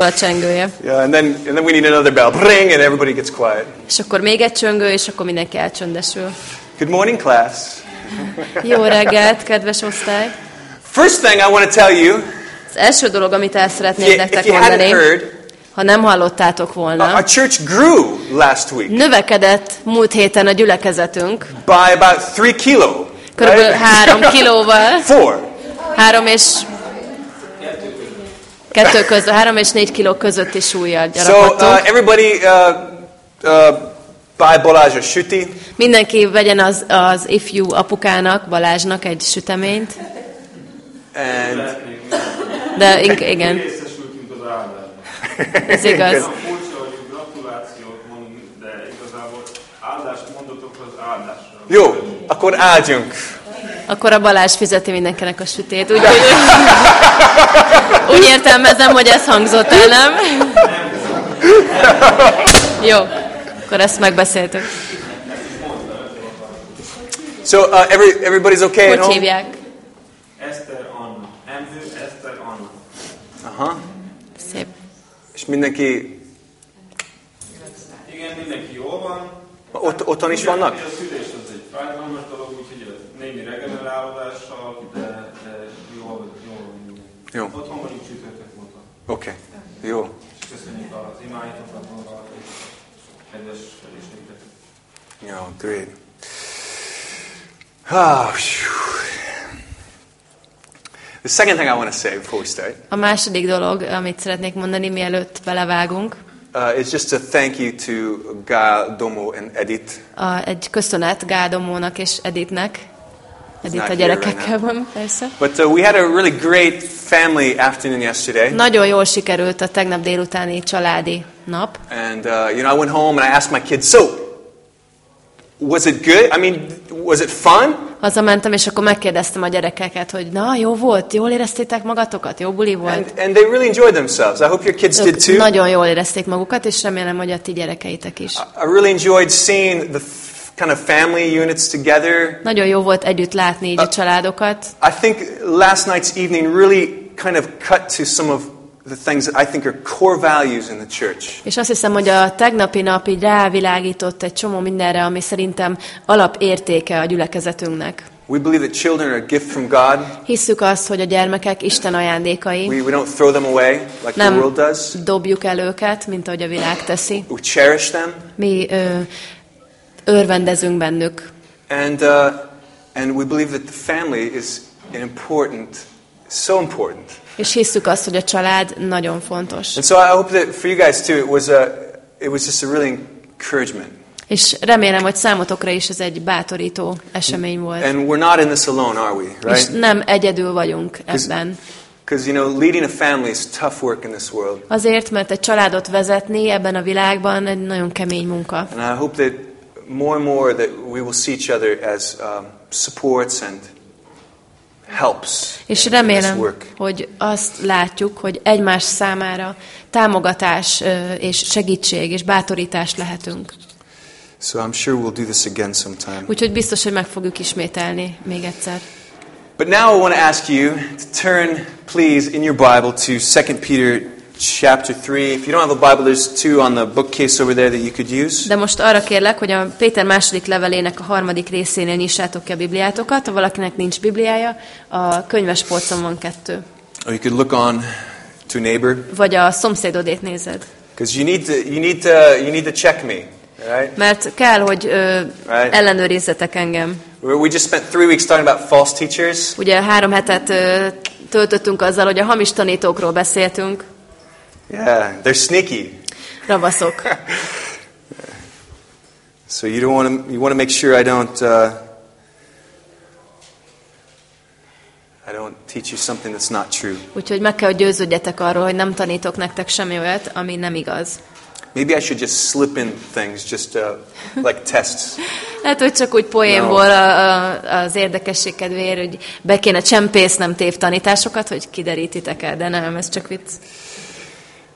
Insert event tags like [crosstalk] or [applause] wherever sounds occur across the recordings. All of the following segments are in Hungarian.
a csengője. Yeah, and then and then we need another bell. Ring, and everybody gets quiet. És akkor még egy csöngő, és akkor mindenki elcsöndesül. Good morning, class. Jó reggelt, kedves osztály! First thing I want to tell you, Az első dolog, amit el szeretnék nektek mondani, heard, ha nem hallottátok our volna, church grew last week növekedett múlt héten a gyülekezetünk, by about three kilo. körülbelül right? három kilóval, [laughs] Four. három és kettő között, három és négy kiló közötti súlyjal So uh, gyarapodtunk. everybody uh, uh, buy Balázs a süti. Mindenki vegyen az, az ifjú apukának, Balázsnak egy süteményt, And de ink- igen, részesültünk az áldásban. ez igaz. Jó, akkor áldjunk. Akkor a Balázs fizeti mindenkinek a sütét. Úgy, úgy, úgy értelmezem, hogy ez hangzott el, nem? Jó, akkor ezt megbeszéltük. So uh, every, everybody's okay at Hogy home? hívják? Eszter Anna. Emző Eszter Anna. Aha. Szép. És mindenki Igen, mindenki jól van. ott, otthon is vannak? A szülés az egy fájdalmas dolog, úgyhogy némi regenerálódással, de, de jól, jól. Jó. Otthon vagyunk csütörtök óta. Oké, okay. jó. És köszönjük az imáitokat és kedves feliségeket. Yeah, great. Phew. the second thing I want to say before we start A második dolog, amit szeretnék mondani, mielőtt belevágunk, uh, is just a thank you to Ga, Domo, and Edith. a, egy köszönet Gádomónak és Editnek. Not a gyerekekkel van, persze. But uh, we had a really great family afternoon yesterday. Nagyon jól sikerült a tegnap délutáni családi nap. And, uh, you know, I went home and I asked my kids, so, was it good? I mean, was it fun? Hazamentem, és akkor megkérdeztem a gyerekeket, hogy na, jó volt, jól éreztétek magatokat, jó buli volt. And, and they really enjoyed themselves. I hope your kids did too. nagyon jól érezték magukat, és remélem, hogy a ti gyerekeitek is. I really enjoyed seeing the kind of family units together. Nagyon jó volt együtt látni így a családokat. I think last night's evening really kind of cut to some of the things that I think are core values in the church. És azt hiszem, hogy a tegnapi nap így rávilágított egy csomó mindenre, ami szerintem alapértéke a gyülekezetünknek. We believe that children are a gift from God. Hisszük azt, hogy a gyermekek Isten ajándékai. We, we don't throw them away like the Nem world does. dobjuk el őket, mint ahogy a világ teszi. We cherish them. Mi ö, örvendezünk bennük. And, uh, and we believe that the family is an important, so important. És hisszük azt, hogy a család nagyon fontos. And so I hope that for you guys too, it was, a, it was just a really encouragement. És remélem, hogy számotokra is ez egy bátorító esemény volt. And we're not in this alone, are we? És Right? nem egyedül vagyunk ebben. Because, you know, leading a family is tough work in this world. Azért, mert egy családot vezetni ebben a világban egy nagyon kemény munka. And I hope that more and more that we will see each other as um, supports and helps És remélem, hogy azt látjuk, hogy egymás számára támogatás és segítség és bátorítás lehetünk. So I'm sure we'll do this again sometime. Úgyhogy biztos, hogy meg fogjuk ismételni még egyszer. But now I want to ask you to turn, please, in your Bible to 2 Peter chapter 3. If you don't have a Bible, there's two on the bookcase over there that you could use. De most arra kérlek, hogy a Péter második levelének a harmadik részénél nyissátok ki a Bibliátokat. Ha valakinek nincs Bibliája, a könyves polcon van kettő. Or you could look on to a neighbor. Vagy a szomszédodét nézed. Because you need to, you need to, you need to check me, right? Mert kell, hogy ö, Right. ellenőrizzetek engem. We we just spent three weeks talking about false teachers. Ugye három hetet ö, töltöttünk azzal, hogy a hamis tanítókról beszéltünk. Yeah, they're sneaky. Ravaszok. [laughs] So you don't want to you want to make sure I don't uh, I don't teach you something that's not true. Úgyhogy meg kell, hogy győződjetek arról, hogy nem tanítok nektek semmi olyat, ami nem igaz. Maybe I should just slip in things, just uh, like tests. [laughs] Lehet, hogy csak úgy poénból a, a, az érdekesség kedvéért, hogy be kéne csempésznem tévtanításokat, hogy kiderítitek el, de nem, ez csak vicc.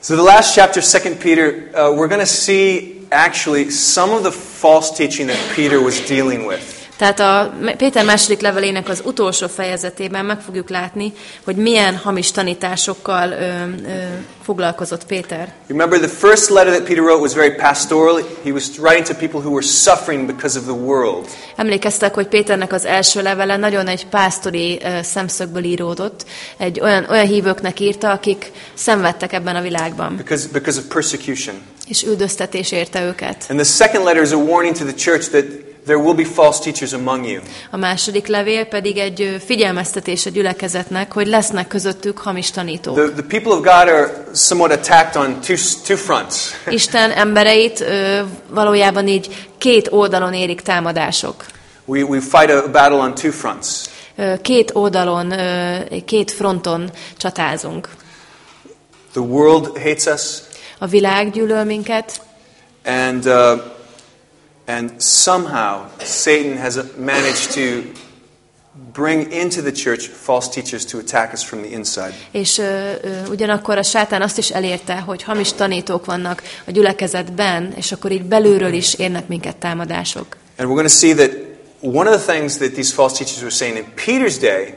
So the last chapter, Second Peter, uh, we're going to see actually some of the false teaching that Peter was dealing with. Tehát a Péter második levelének az utolsó fejezetében meg fogjuk látni, hogy milyen hamis tanításokkal ö, ö, foglalkozott Péter. Remember, the first letter that Peter wrote was very pastoral. He was writing to people who were suffering because of the world. Emlékeztek, hogy Péternek az első levele nagyon egy pásztori ö, szemszögből íródott. Egy olyan, olyan hívőknek írta, akik szenvedtek ebben a világban, Because, because of persecution. és üldöztetés érte őket. And the second letter is a warning to the church that there will be false teachers among you. A második levél pedig egy figyelmeztetés a gyülekezetnek, hogy lesznek közöttük hamis tanítók. The, the people of God are somewhat attacked on two, two fronts. [laughs] Isten embereit ö, valójában így két oldalon érik támadások. We, we fight a battle on two fronts. Két oldalon, két fronton csatázunk. The world hates us, A világ gyűlöl minket, and, uh, and somehow Satan has managed to bring into the church false teachers to attack us from the inside. és ö, ö, ugyanakkor a sátán azt is elérte, hogy hamis tanítók vannak a gyülekezetben, és akkor így belülről is érnek minket támadások. And we're going to see that one of the things that these false teachers were saying in Peter's day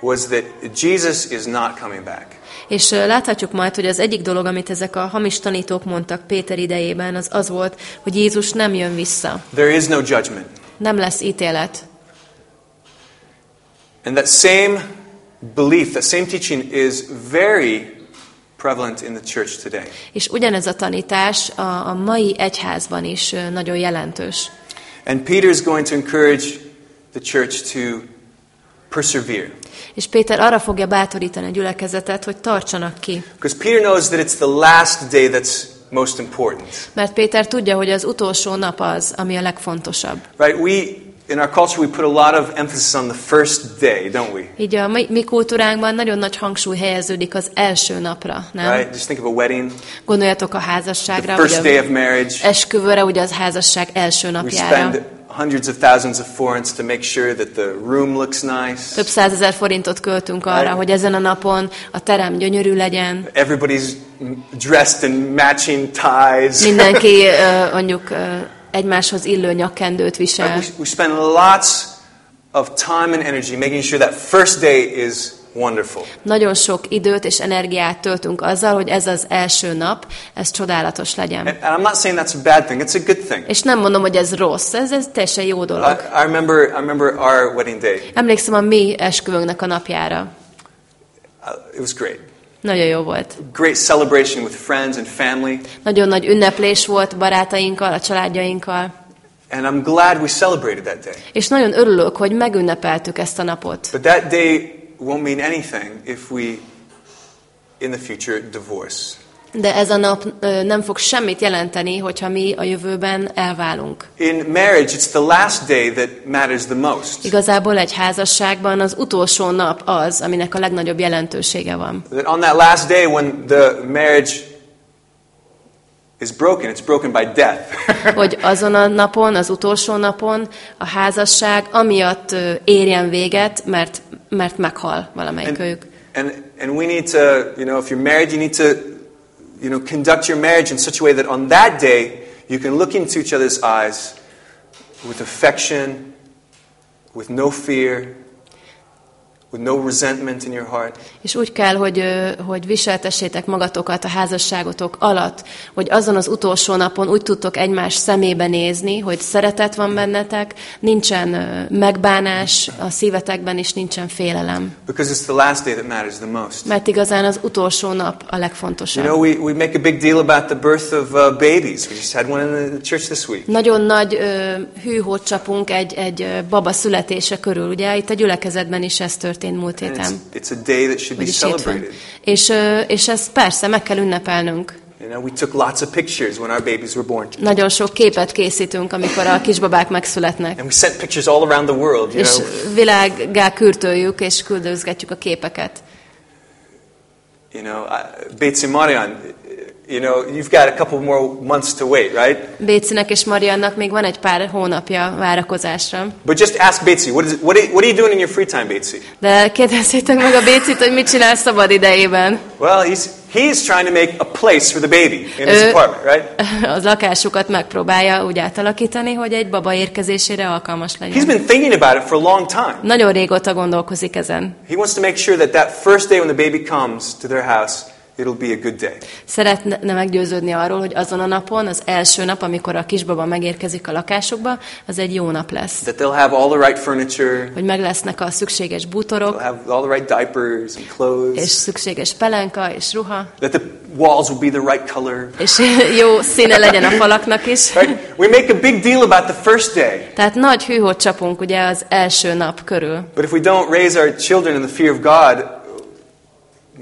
was that Jesus is not coming back. És láthatjuk majd, hogy az egyik dolog, amit ezek a hamis tanítók mondtak Péter idejében, az az volt, hogy Jézus nem jön vissza. There is no judgment. Nem lesz ítélet. And that same belief, that same teaching is very prevalent in the church today. És ugyanez a tanítás a, a mai egyházban is nagyon jelentős. And Peter is going to encourage the church to persevere. És Péter arra fogja bátorítani a gyülekezetet, hogy tartsanak ki. Because Peter knows that it's the last day that's most important. Mert Péter tudja, hogy az utolsó nap az, ami a legfontosabb. Right? We, in our culture, we put a lot of emphasis on the first day, don't we? Így a mi, mi kultúránkban nagyon nagy hangsúly helyeződik az első napra, nem? Right? Just think of a wedding, Gondoljatok a the házasságra, first vagy day of marriage. esküvőre, ugye az házasság első We napjára. spend hundreds of thousands of forints to make sure that the room looks nice. Több százezer forintot költünk arra, hogy ezen a napon a terem gyönyörű legyen, Everybody's dressed in matching ties. mindenki [laughs] ö, mondjuk ö, egymáshoz illő nyakkendőt visel. We, we spend lots of time and energy making sure that first day is wonderful. Nagyon sok időt és energiát töltünk azzal, hogy ez az első nap, ez csodálatos legyen. And, and I'm not saying that's a bad thing. It's a good thing. És nem mondom, hogy ez rossz, ez, ez teljesen jó I, dolog. I remember, I remember our wedding day. Emlékszem a mi esküvőnknek a napjára. Uh, it was great. Nagyon jó volt. Great celebration with friends and family. Nagyon nagy ünneplés volt barátainkkal, a családjainkkal. And I'm glad we celebrated that day. És nagyon örülök, hogy megünnepeltük ezt a napot. But that day won't mean anything if we, in the future, divorce. De ez a nap nem fog semmit jelenteni, hogyha mi a jövőben elválunk. In marriage, it's the last day that matters the most. Igazából egy házasságban az utolsó nap az, aminek a legnagyobb jelentősége van. That on that last day when the marriage is broken, it's broken by death. [laughs] Hogy azon a napon, az utolsó napon a házasság amiatt érjen véget, mert, mert meghal valamelyik ők. and, and we need to, you know, if you're married, you need to, you know, conduct your marriage in such a way that on that day you can look into each other's eyes with affection, with no fear, with no resentment in your heart. És úgy kell, hogy, hogy viseltessétek magatokat a házasságotok alatt, hogy azon az utolsó napon úgy tudtok egymás szemébe nézni, hogy szeretet van bennetek, nincsen megbánás a szívetekben, és nincsen félelem. Because it's the last day that matters the most. Mert igazán az utolsó nap a You legfontosabb. know, we, we make a big deal about the birth of uh, babies. We just had one in the church this week. Nagyon nagy ö, hűhót csapunk egy, egy baba születése körül. Ugye itt a gyülekezetben is ez történt múlt And it's, héten. it's be Vagyis hétfőn. És, és ezt persze meg kell ünnepelnünk. You know, we took lots of pictures when our babies were born. Nagyon sok képet készítünk, amikor a kisbabák megszületnek. And we sent pictures all around the world, you És know. világgá kürtöljük, és küldözgetjük a képeket. You know, I- Betsy Marian, you know, you've got a couple more months to wait, right? Bécinek és Mariannak még van egy pár hónapja várakozásra. But just ask Betsy, what, is what, are, what are you doing in your free time, Betsy? De kérdezzétek meg a Bécit, hogy mit csinál szabad idejében. Well, he's, he's trying to make a place for the baby in his apartment, right? [laughs] Az lakásukat megpróbálja úgy átalakítani, hogy egy baba érkezésére alkalmas He's legyen. been thinking about it for a long time. Nagyon régóta gondolkozik ezen. He wants to make sure that that first day when the baby comes to their house, it'll be a good day. Szeretne meggyőződni arról, hogy azon a napon, az első nap, amikor a kisbaba megérkezik a lakásukba, az egy jó nap lesz. That they'll have all the right furniture, Hogy meg lesznek a szükséges they'll bútorok, have all the right diapers and clothes, és szükséges pelenka és ruha, that the walls will be the right color. és [laughs] jó színe legyen a falaknak is. [laughs] Right? We make a big deal about the first day. Tehát nagy hűhót csapunk ugye az első nap körül. But if we don't raise our children in the fear of God,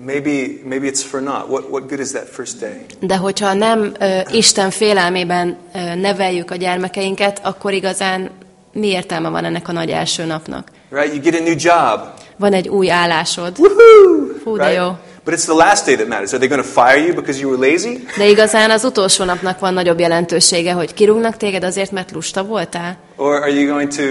maybe, maybe it's for naught. What, what good is that first day? De hogyha nem ö, Isten félelmében ö, neveljük a gyermekeinket, akkor igazán mi értelme van ennek a nagy első napnak? Right? You get a new job. Van egy új állásod, Woohoo! Fú, de Right? jó. But it's the last day that matters. Are they going to fire you because you were lazy? de igazán az utolsó napnak van nagyobb jelentősége, hogy kirúgnak téged azért, mert lusta voltál? Or are you going to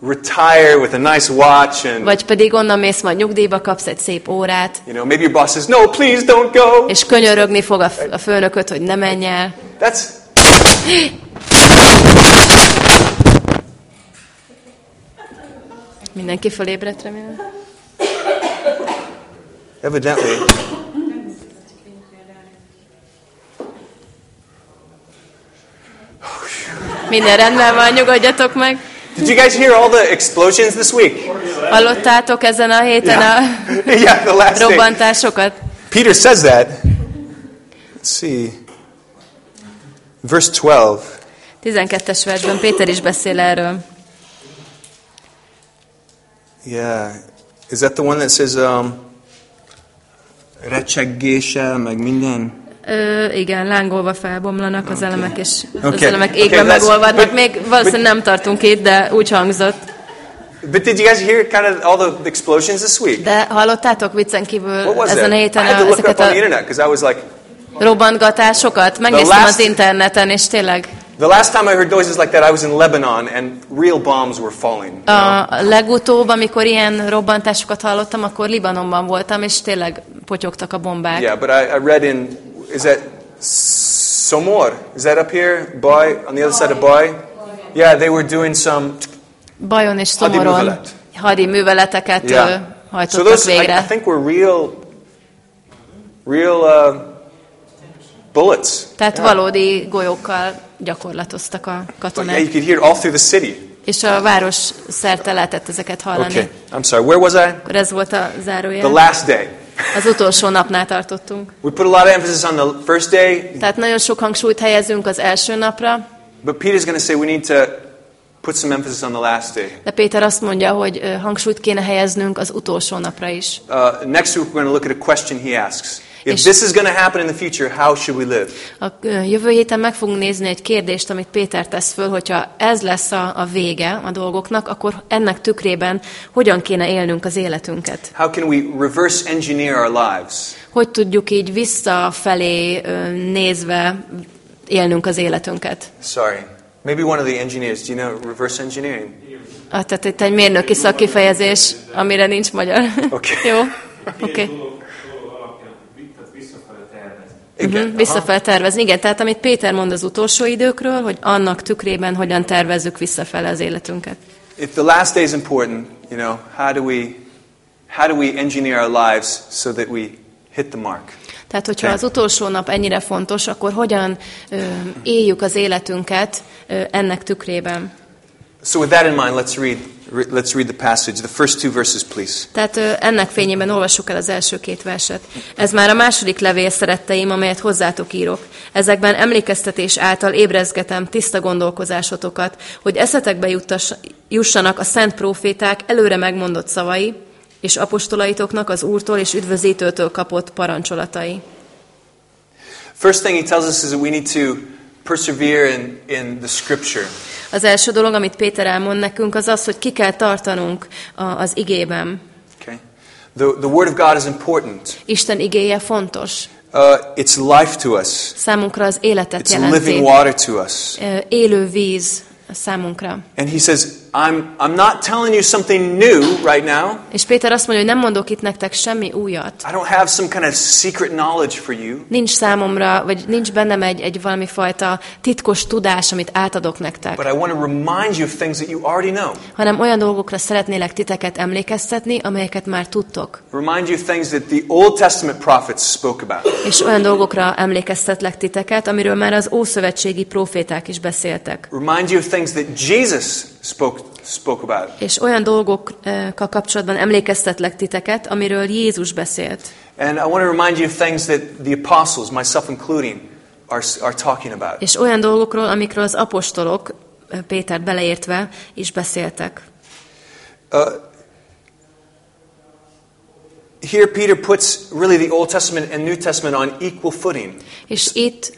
retire with a nice watch and, Vagy pedig onnan mész majd nyugdíjba, kapsz egy szép órát, you know, maybe your boss says, no, please don't go. és könyörögni fog a, a főnököt, hogy ne menj el. That's, Mindenki fölébredt, remélem. evidently, Minden rendben van, nyugodjatok meg. Did you guys hear all the explosions this week? Hallottátok ezen a héten a yeah, [laughs] the last robbantásokat? Peter says that. Let's see. Verse 12. 12-es versben Péter is beszél erről. Yeah. Is that the one that says, um, recsegése, meg minden? Ö, igen, lángolva felbomlanak az elemek, és az Okay. elemek Okay, égve that's- megolvadnak. but- Még valószínűleg nem tartunk itt, de úgy hangzott. But did you guys hear kind of all the explosions this week? De hallottátok viccen kívül ezen a I héten had to a, look up ezeket on the a internet because I was like, robbantgatásokat? Megnéztem last- az interneten, és tényleg the last time I heard noises like that, I was in Lebanon and real bombs were falling. you know? a legutóbb, amikor ilyen robbantásokat hallottam, akkor Libanonban voltam, és tényleg potyogtak a bombák. Yeah, but I, I read in, is that Somor? Is that up here? Boy, on the other side of Boy? Yeah, they were doing some, Bajon és Szomoron hadi műveleteket yeah. ö, So hajtottak those, I, I végre. think were real, real uh, bullets. Tehát Yeah. valódi golyókkal gyakorlatoztak a But yeah, katonák. you could hear all through the city. És a város szerte lehetett ezeket hallani. Okay, I'm sorry. Where was I? Akkor ez volt a The zárójel. last day. Az utolsó napnál tartottunk. We put a lot of emphasis on the first day, Tehát nagyon sok hangsúlyt helyezünk az első napra, but Peter's going to say we need to put some emphasis on the last day. de Péter azt mondja, hogy hangsúlyt kéne helyeznünk az utolsó napra is. Uh, next week, we're going to look at a question he asks. If this is going to happen in the future, how should we live? A jövő héten meg fogunk nézni egy kérdést, amit Péter tesz föl, hogyha ez lesz a, a vége a dolgoknak, akkor ennek tükrében hogyan kéne élnünk az életünket? How can we reverse engineer our lives? Hogy tudjuk így visszafelé nézve élnünk az életünket? Sorry. Maybe one of the engineers. Do you know reverse engineering? Ah, tehát itt egy mérnöki szakkifejezés, amire nincs magyar. [laughs] [laughs] Oké. Jó? Oké. Oké. Dolog, dolog alapján, vi- tehát visszafele tervezni. Igen. Uh-huh, visszafele tervezni. Igen, tehát amit Péter mond az utolsó időkről, hogy annak tükrében hogyan tervezzük visszafele az életünket. If the last day is important, you know, how do we how do we engineer our lives so that we hit the mark? Tehát, hogyha az utolsó nap ennyire fontos, akkor hogyan ö, éljük az életünket ö, ennek tükrében? So with that in mind, let's read re- let's read the passage. The first two verses, please. Tehát ennek fényében olvassuk el az első két verset. Ez már a második levél, szeretteim, amelyet hozzátok írok. Ezekben emlékeztetés által ébrezgetem tiszta gondolkozásotokat, hogy eszetekbe juttass, jussanak a szent proféták előre megmondott szavai, és apostolaitoknak az Úrtól és üdvözítőtől kapott parancsolatai. First thing he tells us is that we need to persevere in, in the scripture. Az első dolog, amit Péter elmond nekünk, az az, hogy ki kell tartanunk a, az igében. Okay? The, the word of God is important. Isten igéje fontos. Uh, it's life to us. Számunkra az életet It's living jelenti. water to us. Ö, Élő víz számunkra. And he says, I'm, I'm not telling you something new right now. És Péter azt mondja, hogy nem mondok itt nektek semmi újat. I don't have some kind of secret knowledge for you. Nincs számomra, vagy nincs bennem egy, egy valami fajta titkos tudás, amit átadok nektek. But I want to remind you of things that you already know. hanem olyan dolgokra szeretnélek titeket emlékeztetni, amelyeket már tudtok. Remind you of things that the Old Testament prophets spoke about. És olyan dolgokra emlékeztetlek titeket, amiről már az ószövetségi proféták is beszéltek. Remind you of things that Jesus spoke, spoke about. És olyan dolgokkal kapcsolatban emlékeztetlek titeket, amiről Jézus beszélt. And I want to remind you of things that the apostles, myself including, are, are talking about. És olyan dolgokról, amikről az apostolok, Péter beleértve, is beszéltek. Uh, here, Peter puts really the Old Testament and New Testament on equal footing. És itt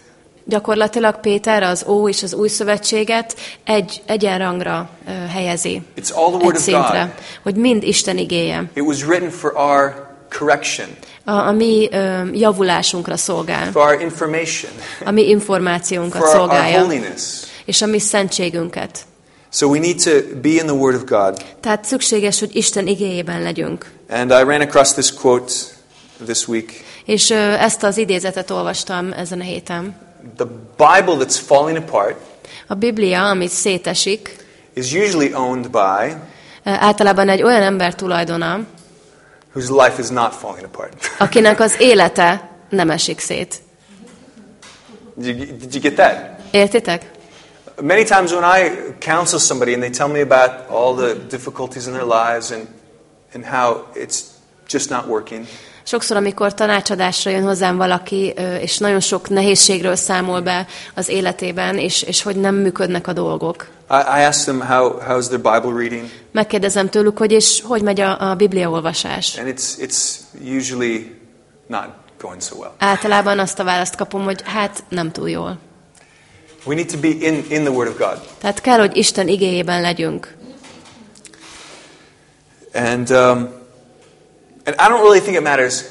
gyakorlatilag Péter az Ó és az Új Szövetséget egy egyenrangra helyezi. It's all the Word Egy of szintre, God. hogy mind Isten igéje. It was written for our correction, A, a mi ö, javulásunkra szolgál, for our information, a mi információnkat for our, our szolgálja, holiness. és a mi szentségünket. So we need to be in the Word of God. Tehát szükséges, hogy Isten igéjében legyünk. And I ran across this quote this week. És ö, ezt az idézetet olvastam ezen a héten. The Bible that's falling apart A Biblia, amit szétesik, is usually owned by ö, általában egy olyan ember tulajdona, whose life is not falling apart. [laughs] akinek az élete nem esik szét. did, you, did you get that? Értitek? Many times when I counsel somebody and they tell me about all the difficulties in their lives and, and how it's just not working, Sokszor, amikor tanácsadásra jön hozzám valaki, és nagyon sok nehézségről számol be az életében, és, és hogy nem működnek a dolgok. I, I them how, how's their Bible reading, Megkérdezem tőlük, hogy és hogy megy a, a Biblia olvasás. and it's, it's usually not going so well. Általában azt a választ kapom, hogy hát nem túl jól. We need to be in, in the Word of God. Tehát kell, hogy Isten igéjében legyünk. And, um, and I don't really think it matters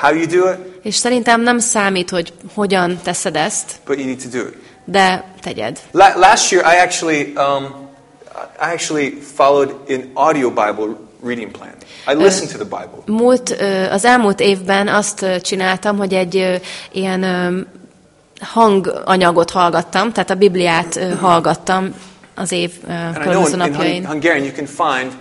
how you do it, És szerintem nem számít, hogy hogyan teszed ezt, but you need to do it. de tegyed. La- last year, I actually, um, I actually followed an audio Bible reading plan. I listened to the Bible. Múlt, az elmúlt évben azt csináltam, hogy egy ilyen hanganyagot hallgattam, tehát a Bibliát hallgattam az év ö, And I know különböző in, in Hun- napjain. Hungarian you can find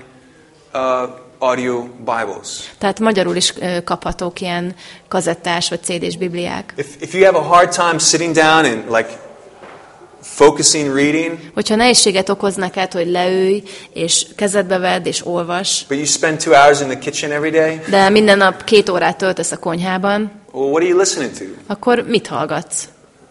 uh, audio Bibles. Tehát magyarul is kaphatók ilyen kazettás vagy CD-s Bibliák. If, if you have a hard time sitting down and like focusing reading, Hogyha nehézséget okoz neked, hogy leülj, és kezedbe vedd, és olvas, but you spend two hours in the kitchen every day, de minden nap két órát töltesz a konyhában, well, what are you listening to? akkor mit hallgatsz?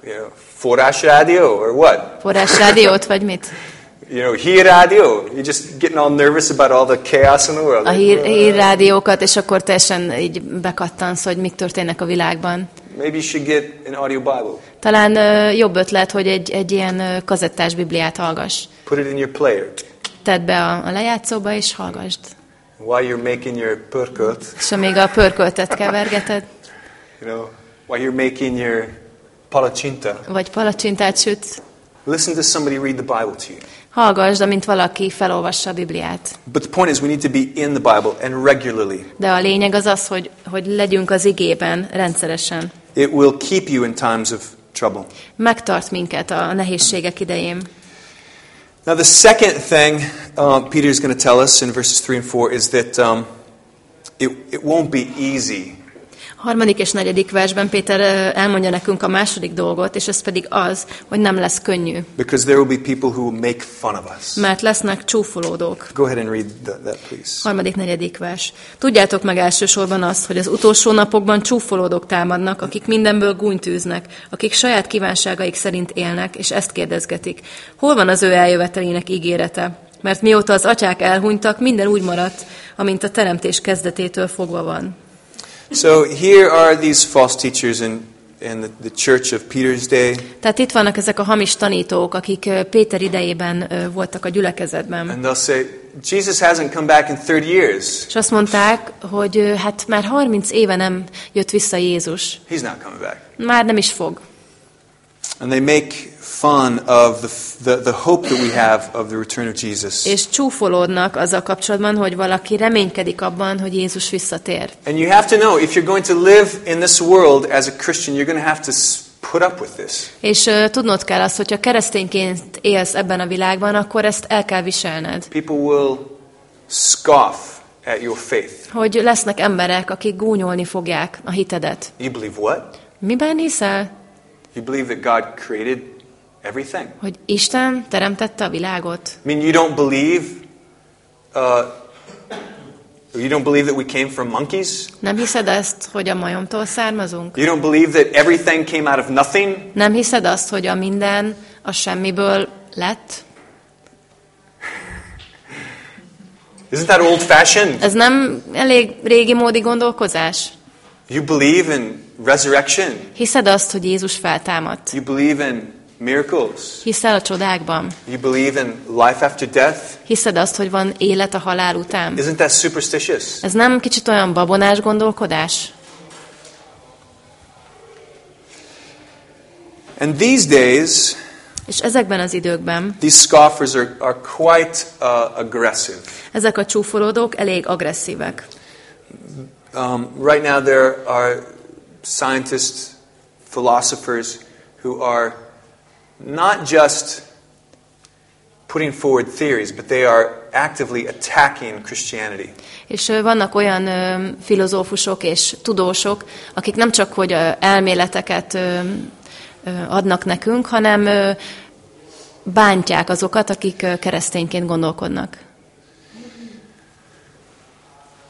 You know, forrás radio or what? Forrás rádiót, vagy mit? [laughs] You know, hír radio. You're just getting all nervous about all the chaos in the world. A hír, hírrádiókat, és akkor teljesen így bekattansz, hogy mik történnek a világban. Maybe you should get an audio Bible. Talán ö, jobb ötlet, hogy egy, egy ilyen ö, kazettás Bibliát hallgass. Put it in your player. Tedd be a, a lejátszóba, és hallgassd. While you're making your pörkölt, És amíg a pörköltet kevergeted, you know, while you're making your palacsinta, vagy palacsintát sütsz, listen to somebody read the Bible to you. Hallgassd, amint valaki felolvassa a Bibliát. But the point is, we need to be in the Bible and regularly. De a lényeg az az, hogy, hogy legyünk az igében rendszeresen. It will keep you in times of trouble. Megtart minket a nehézségek idején. Now, the second thing uh, Peter is going to tell us in verses 3 and 4 is that um, it, it won't be easy. Harmadik és negyedik versben Péter elmondja nekünk a második dolgot, és ez pedig az, hogy nem lesz könnyű, Because there will be people who will make fun of us. mert lesznek csúfolódók. Go ahead and read that, that please. Harmadik, negyedik vers. Tudjátok meg elsősorban azt, hogy az utolsó napokban csúfolódók támadnak, akik mindenből gúnytűznek, akik saját kívánságaik szerint élnek, és ezt kérdezgetik. Hol van az ő eljövetelének ígérete? Mert mióta az atyák elhunytak, minden úgy maradt, amint a teremtés kezdetétől fogva van. So here are these false teachers in, in the, the church of Peter's day, Tehát itt vannak ezek a hamis tanítók, akik Péter idejében voltak a gyülekezetben. and they'll say, Jesus hasn't come back in 30 years. És azt mondták, hogy hát már 30 éve nem jött vissza Jézus. He's not coming back. Már nem is fog. And they make fun of the, the, the hope that we have of the return of Jesus. És csúfolódnak azzal kapcsolatban, hogy valaki reménykedik abban, hogy Jézus visszatér. And you have to know if you're going to live in this world as a Christian, you're going to have to put up with this. És uh, tudnod kell azt, hogyha keresztényként élsz ebben a világban, akkor ezt el kell viselned. People will scoff at your faith. Hogy lesznek emberek, akik gúnyolni fogják a hitedet. You believe what? Miben hiszel? You believe that God created everything. Hogy Isten teremtette a világot? I mean, you don't believe. Uh, you don't believe that we came from monkeys. Nem hiszed ezt, hogy a majomtól származunk? You don't believe that everything came out of nothing. Nem hiszed azt, hogy a minden a semmiből lett? Isn't that old-fashioned? Ez nem elég régi módi gondolkozás? You believe in resurrection. Hiszed azt, hogy Jézus feltámadt? You believe in miracles. Hiszel a csodákban? You believe in life after death. Hiszed azt, hogy van élet a halál után? Isn't that superstitious? Ez nem kicsit olyan babonás gondolkodás? And these days, És ezekben az időkben these scoffers are, are quite uh, aggressive. ezek a csúfolódók elég agresszívek. Um, right now, there are scientists, philosophers who are not just putting forward theories, but they are actively attacking Christianity. És vannak olyan ö, filozófusok és tudósok, akik nem csak hogy ö, elméleteket ö, ö, adnak nekünk, hanem ö, bántják azokat, akik keresztényként gondolkodnak.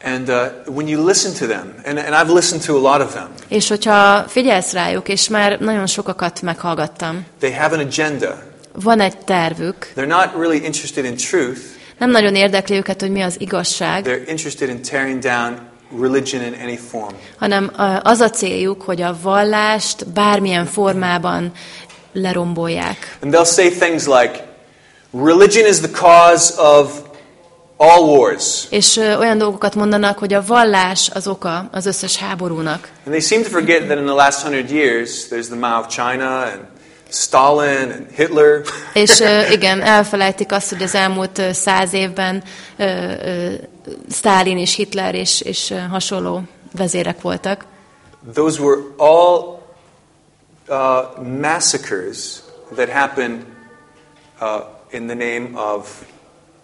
And uh, when you listen to them, and, and I've listened to a lot of them, És hogyha figyelsz rájuk, és már nagyon sokakat meghallgattam, they have an agenda. van egy tervük, They're not really interested in truth, nem nagyon érdekli őket, hogy mi az igazság, they're interested in tearing down religion in any form. hanem ö, az a céljuk, hogy a vallást bármilyen formában lerombolják. And they'll say things like, religion is the cause of all wars. És olyan dolgokat mondanak, hogy a vallás az oka az összes háborúnak. And they seem to forget that in the last hundred years, there's the Mao of China and Stalin and Hitler. És [laughs] igen, elfelejtik azt, hogy az elmúlt száz évben Sztálin és Hitler és, és hasonló vezérek voltak. Those were all uh, massacres that happened uh, in the name of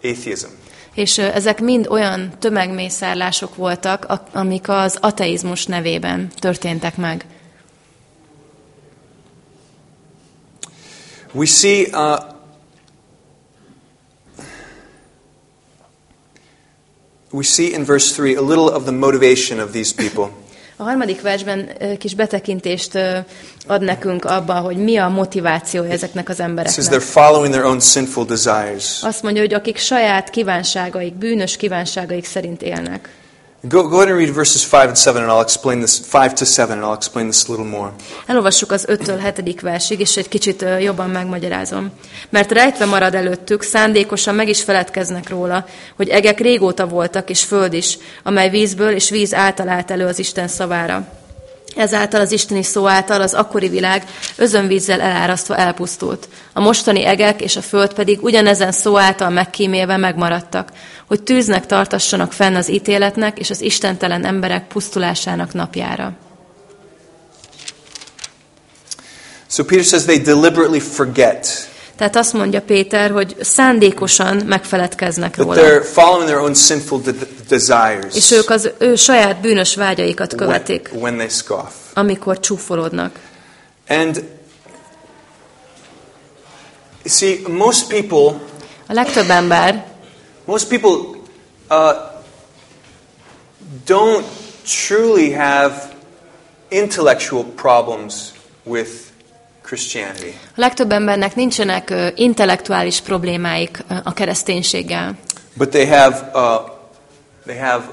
atheism. És ezek mind olyan tömegmészárlások voltak, amik az ateizmus nevében történtek meg. We see uh, we see in verse three a little of the motivation of these people. A harmadik versben kis betekintést ad nekünk abba, hogy mi a motivációja ezeknek az says embereknek. they're following their own sinful desires. Azt mondja, hogy akik saját kívánságaik, bűnös kívánságaik szerint élnek. Go, go ahead and read verses five and seven, and I'll explain this. Five to seven, and I'll explain this a little more. Elolvassuk az 5-től 7. versig, és egy kicsit jobban megmagyarázom. Mert rejtve marad előttük, szándékosan meg is feledkeznek róla, hogy egek régóta voltak, és föld is, amely vízből és víz által állt elő az Isten szavára. Ezáltal az isteni szó által az akkori világ özönvízzel elárasztva elpusztult. A mostani egek és a föld pedig ugyanezen szó által megkímélve megmaradtak, hogy tűznek tartassanak fenn az ítéletnek és az istentelen emberek pusztulásának napjára. So Peter says they deliberately forget Tehát azt mondja Péter, hogy szándékosan megfeledkeznek that róla. they're following their own sinful de- desires És ők az ő saját bűnös vágyaikat when, követik, when they scoff. amikor csúfolódnak. And see, most people, A legtöbb ember most people uh, don't truly have intellectual problems with Christianity. a legtöbb embernek nincsenek intellektuális problémáik a kereszténységgel. But they have, uh, they have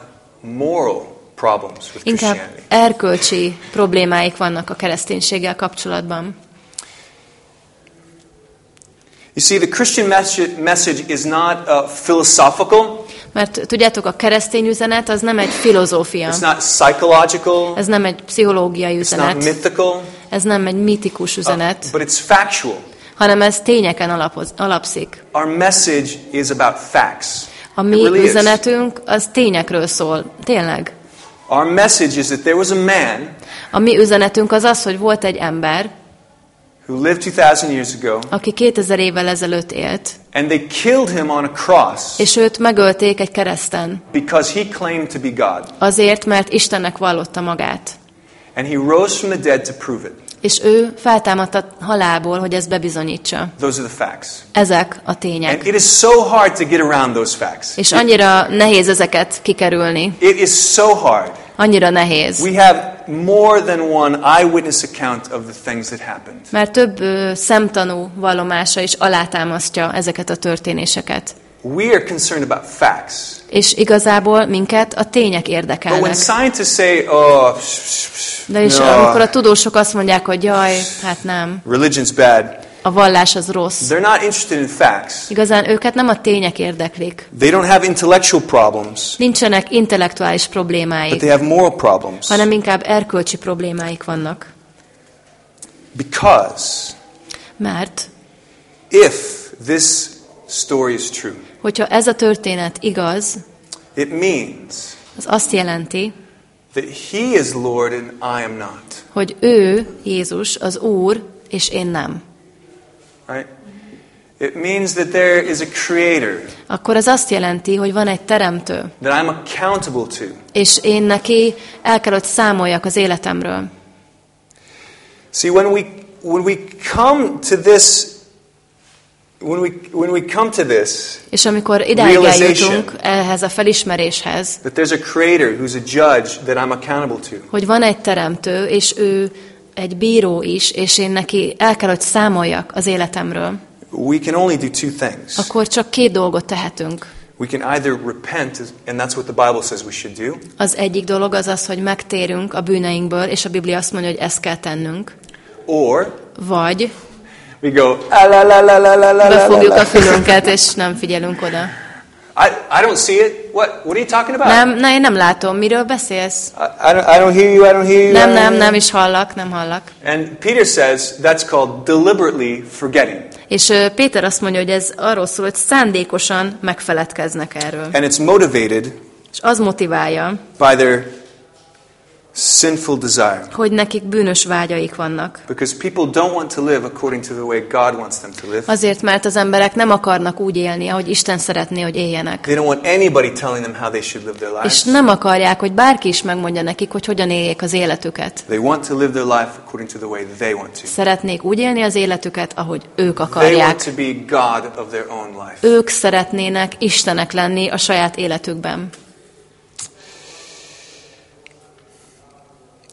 moral problems with Inkább Christianity. erkölcsi problémáik vannak a kereszténységgel kapcsolatban. You see, the Christian message, is not uh, philosophical, Mert tudjátok, a keresztény üzenet az nem egy filozófia. it's not psychological, Ez nem egy pszichológiai it's not üzenet. mythical, Ez nem egy mitikus uh, üzenet, but it's factual. hanem ez tényeken alapoz, alapszik. Our message is about facts. A mi really üzenetünk az tényekről szól. Tényleg. Our message is that there was a man A mi üzenetünk az az, hogy volt egy ember, who lived 2,000 years ago, aki 2000 évvel ezelőtt élt, and they killed him on a cross és őt megölték egy kereszten. because he claimed to be God. Azért, mert Istennek vallotta magát. And he rose from the dead to prove it. És ő feltámadt a halálból, hogy ezt bebizonyítsa. Those are the facts. Ezek a And tények. it is so hard to get around those facts. És annyira nehéz ezeket kikerülni. It is so hard. Annyira nehéz. We have more than one eyewitness account of the things that happened. Mert több ö, szemtanú vallomása is alátámasztja ezeket a történéseket. We are concerned about facts. És igazából minket a tények But when érdekelnek. scientists say, oh, De is no, amikor a tudósok azt mondják, hogy jaj, hát nem, religion's bad, a vallás az rossz. they're not interested in facts. Igazán őket nem a tények érdeklik. They don't have intellectual problems, Nincsenek intellektuális but problémáik, they have moral problems. hanem inkább erkölcsi problémáik vannak. Because Mert, if this story is true, hogyha ez a történet igaz, it means az azt jelenti, that he is Lord and I am not. hogy ő, Jézus, az Úr, és én nem. Right? It means that there is a creator Akkor az azt jelenti, hogy van egy teremtő, that I'm accountable to. és én neki el kell, hogy számoljak az életemről. See, when we when we come to this when we when we come to this És amikor Realization. eljutunk ehhez a felismeréshez, that there's a creator who's a judge that I'm accountable to. hogy van egy teremtő, és ő egy bíró is, és én neki el kell, hogy számoljak az életemről, We can only do two things. akkor csak két dolgot tehetünk. We can either repent, and that's what the Bible says we should do, Az egyik dolog az az, hogy megtérünk a bűneinkből, és a Biblia azt mondja, hogy ezt kell tennünk. or Vagy We go, ah, Befogjuk a fülünket, és nem figyelünk oda. I, I don't see it. What, what are you talking about? Nem, na, én nem látom. Miről beszélsz? I, don't, hear you, I don't hear you. Nem, nem, nem is hallak, nem hallak. And Peter says that's called deliberately forgetting. És Péter azt mondja, hogy ez arról szól, hogy szándékosan megfeledkeznek erről. And it's motivated és az motiválja by their sinful desire. hogy nekik bűnös vágyaik vannak. Because people don't want to live according to the way God wants them to live. Azért, mert az emberek nem akarnak úgy élni, ahogy Isten szeretné, hogy éljenek. They don't want anybody telling them how they should live their És lives. nem akarják, hogy bárki is megmondja nekik, hogy hogyan éljék az életüket. They want to live their life according to the way they want to. Szeretnék úgy élni az életüket, ahogy ők They want akarják. to be God of their own life. Ők szeretnének Istenek lenni a saját életükben.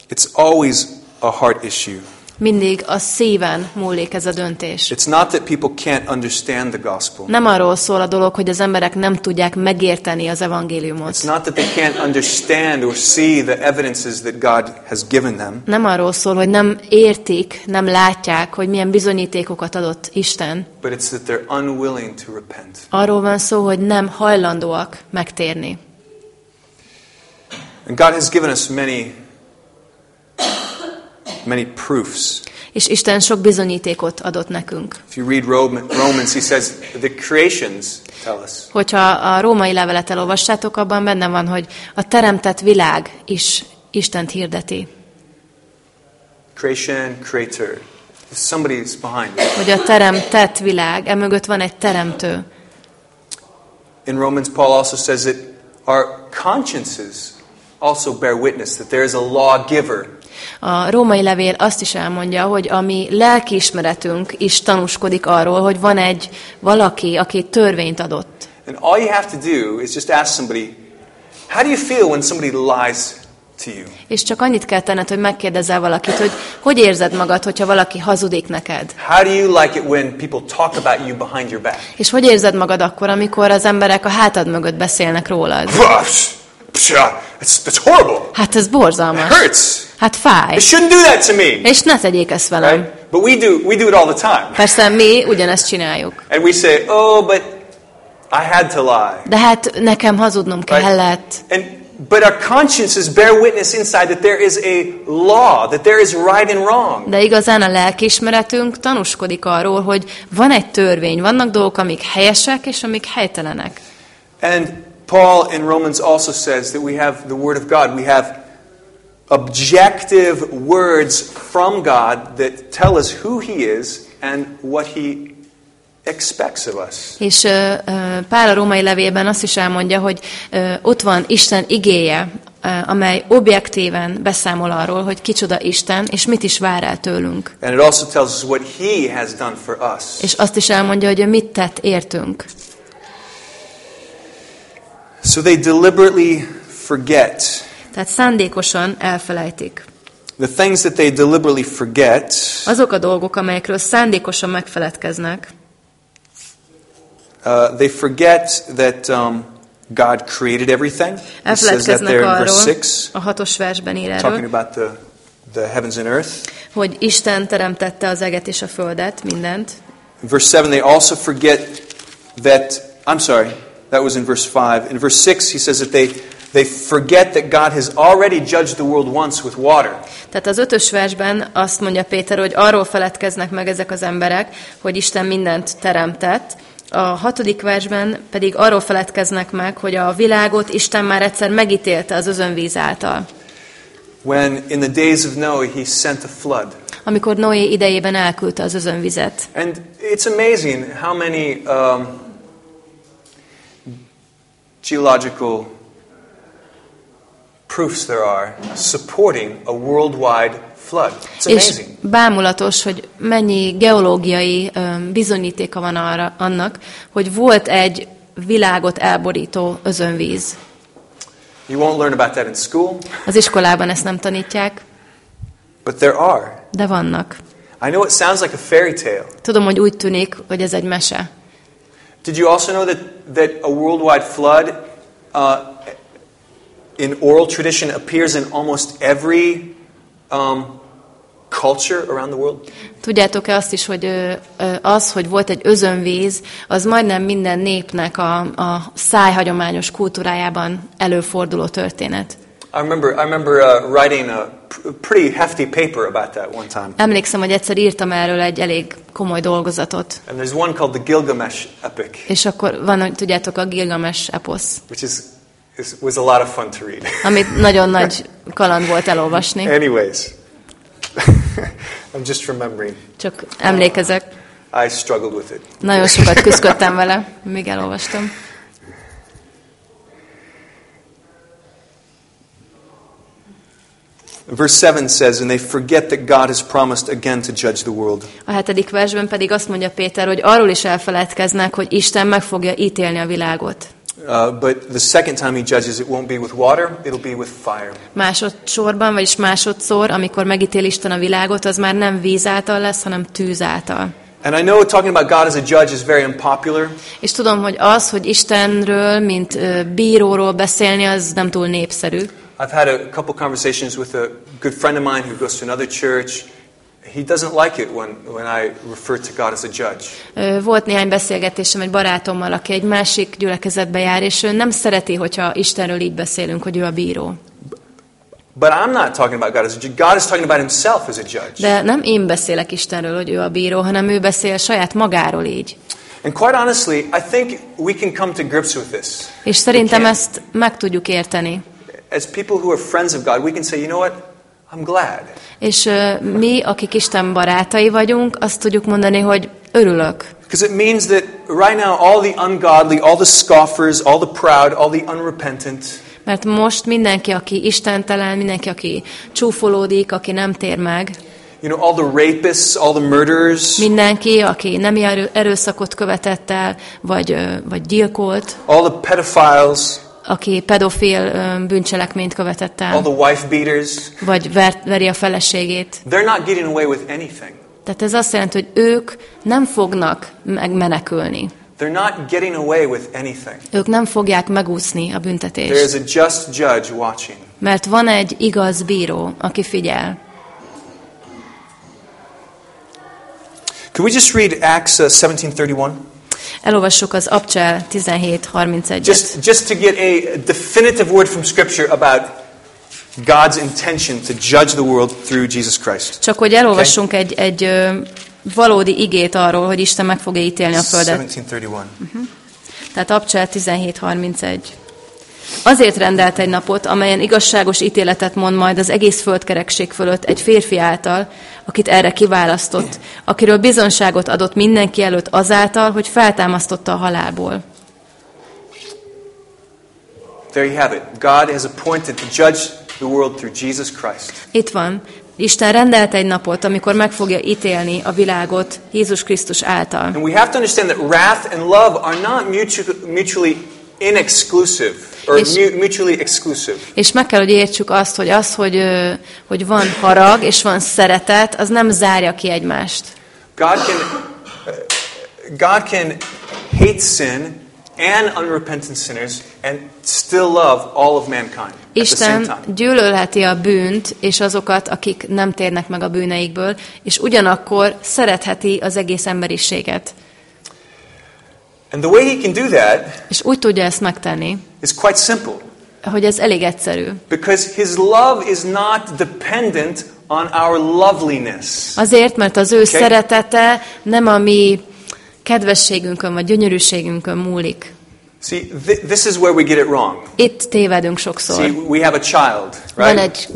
It's always a heart issue. Mindig a szíven múlik ez a döntés. It's not that people can't understand the gospel. Nem arról szól a dolog, hogy az emberek nem tudják megérteni az evangéliumot. It's not that they can't understand or see the evidences that God has given them. Nem arról szól, hogy nem értik, nem látják, hogy milyen bizonyítékokat adott Isten. But it's that they're unwilling to repent. Arról van szó, hogy nem hajlandóak megtérni. And God has given us many, many proofs. És Isten sok bizonyítékot adott nekünk. If you read Rom- Romans, he says the creations tell us. Hogyha a római levelet elolvassátok, abban benne van, hogy a teremtett világ is Istent hirdeti. Creation, creator. Somebody's behind it. Hogy a teremtett világ, emögött van egy teremtő. In Romans, Paul also says that our consciences also bear witness that there is a lawgiver. A római levél azt is elmondja, hogy a mi lelkiismeretünk is tanúskodik arról, hogy van egy valaki, aki törvényt adott. And all you have to do is just ask somebody, how do you feel when somebody lies to you? És csak annyit kell tenned, hogy megkérdezel valakit, hogy hogy érzed magad, hogyha valaki hazudik neked? How do you like it when people talk about you behind your back? És hogy érzed magad akkor, amikor az emberek a hátad mögött beszélnek rólad? That's, that's horrible. Hát ez It borzalmas. hurts. Hát fáj. They shouldn't do that to me. És ne tegyék ezt velem. Right? But we do, we do it all the time. Persze mi ugyanezt csináljuk. And we say, oh, but I had to lie. De hát nekem hazudnom Right? kellett. And, but our consciences bear witness inside that there is a law, that there is right and wrong. De igazán a lelkiismeretünk tanúskodik arról, hogy van egy törvény, vannak dolgok, amik helyesek, és amik helytelenek. And Paul in Romans also says that we have the Word of God. We have objective words from God that tell us who He is and what He expects of us. És ö, Pál a római levélben azt is elmondja, hogy ö, ott van Isten igéje, ö, amely objektíven beszámol arról, hogy kicsoda Isten, és mit is vár el tőlünk. And it also tells us what He has done for us. És azt is elmondja, hogy ő mit tett értünk. So they deliberately forget. Tehát szándékosan elfelejtik. The things that they deliberately forget Azok a dolgok, amelyekről szándékosan megfeledkeznek, Uh, they forget that um, God created everything. It says that elfeledkeznek there in verse arról, 6, a hatos versben ír talking erről, about the, the heavens and earth. hogy Isten teremtette az eget és a földet, mindent. In verse 7, they also forget that, I'm sorry, that was in verse 5. In verse 6, he says that they, they forget that God has already judged the world once with water. Tehát az ötös versben azt mondja Péter, hogy arról feledkeznek meg ezek az emberek, hogy Isten mindent teremtett. A hatodik versben pedig arról feledkeznek meg, hogy a világot Isten már egyszer megítélte az özönvíz által. When in the days of Noah, he sent a flood. Amikor Noé idejében elküldte az özönvizet. And it's amazing how many um, geological proofs there are supporting a worldwide flood. It's És bámulatos, hogy mennyi geológiai bizonyítéka van arra, annak, hogy volt egy világot elborító özönvíz. You won't learn about that in school, Az iskolában ezt nem tanítják, but there are. de vannak. I know it sounds like a fairy tale. Tudom, hogy úgy tűnik, hogy ez egy mese. Did you also know that, that a worldwide flood uh, in oral tradition appears in almost every um, culture around the world? Tudjátok-e azt is, hogy az, hogy volt egy özönvíz, az majdnem minden népnek a, a szájhagyományos kultúrájában előforduló történet. I remember, I remember uh, writing a pretty hefty paper about that one time. Emlékszem, hogy egyszer írtam erről egy elég komoly dolgozatot. And there's one called the Gilgamesh epic, És akkor van, hogy tudjátok, a Gilgames eposz, which is, is was a lot of fun to read. [laughs] amit nagyon nagy kaland volt elolvasni. Anyways, [laughs] I'm just remembering. Csak emlékezek, I struggled with it. nagyon sokat küzdöttem vele, míg elolvastam. Verse 7 says, And they forget that God has promised again to judge the world. A hetedik versben pedig azt mondja Péter, hogy arról is elfeledkeznek, hogy Isten meg fogja ítélni a világot. Uh, but the second time he judges, it won't be with water, it'll be with fire. Másodszorban, vagyis másodszor, amikor megítél Isten a világot, az már nem víz által lesz, hanem tűz által. And I know talking about God as a judge is very unpopular, És tudom, hogy az, hogy Istenről, mint bíróról beszélni, az nem túl népszerű. I've had a couple conversations with a good friend of mine who goes to another church. He doesn't like it when, when I refer to God as a judge. Volt néhány beszélgetésem egy barátommal, aki egy másik gyülekezetbe jár, és ő nem szereti, hogyha Istenről így beszélünk, hogy ő a bíró. But I'm not talking about God as a judge. God is talking about himself as a judge. De nem én beszélek Istenről, hogy ő a bíró, hanem ő beszél saját magáról így. And quite honestly, I think we can come to grips with this. És szerintem ezt meg tudjuk érteni. As people who are friends of God, we can say, you know what? I'm glad. És ö, mi, akik Isten barátai vagyunk, azt tudjuk mondani, hogy örülök. Because it means that right now, all the ungodly, all the scoffers, all the proud, all the unrepentant, Mert most mindenki, aki istentelen, mindenki, aki csúfolódik, aki nem tér meg, you know, all the rapists, all the murderers, mindenki, aki nem erő, erőszakot követett el, vagy, vagy gyilkolt, all the pedophiles, aki pedofil bűncselekményt követett all el, the wife beaters, vagy ver, veri a feleségét. they're not getting away with anything. Tehát ez azt jelenti, hogy ők nem fognak megmenekülni. They're not getting away with anything. Ők nem fogják megúszni a There büntetést. is a just judge watching. Mert van egy igaz bíró, aki figyel. Could we just read Acts uh, 17:31? Elolvassuk az Abcsel 17.31-et. Just, just to get a definitive word from Scripture about God's intention to judge the world through Jesus Christ. Csak hogy elolvassunk egy, egy ö, valódi igét arról, hogy Isten meg fogja ítélni a Földet. 1731. Tehát Abcsel 17.31. Azért rendelt egy napot, amelyen igazságos ítéletet mond majd az egész földkerekség fölött egy férfi által, akit erre kiválasztott, akiről bizonságot adott mindenki előtt azáltal, hogy feltámasztotta a halálból. There you have it. God has appointed to judge the world through Jesus Christ. Itt van. Isten rendelt egy napot, amikor meg fogja ítélni a világot Jézus Krisztus által. And we have to understand that wrath and love are not mutu- mutually inexclusive or mu- mutually exclusive. És meg kell, hogy értsük azt, hogy az, hogy, hogy van harag és van szeretet, az nem zárja ki egymást. God can, God can hate sin and unrepentant sinners and still love all of mankind Isten gyűlölheti a bűnt és azokat, akik nem térnek meg a bűneikből, és ugyanakkor szeretheti az egész emberiséget. And the way he can do that És úgy tudja ezt megtenni, is quite simple hogy ez elég egyszerű. because his love is not dependent on our loveliness. Azért, mert az ő szeretete nem a mi kedvességünkön vagy gyönyörűségünkön múlik. See, th- this is where we get it wrong. Itt tévedünk See, sokszor. we have a child, Van right? egy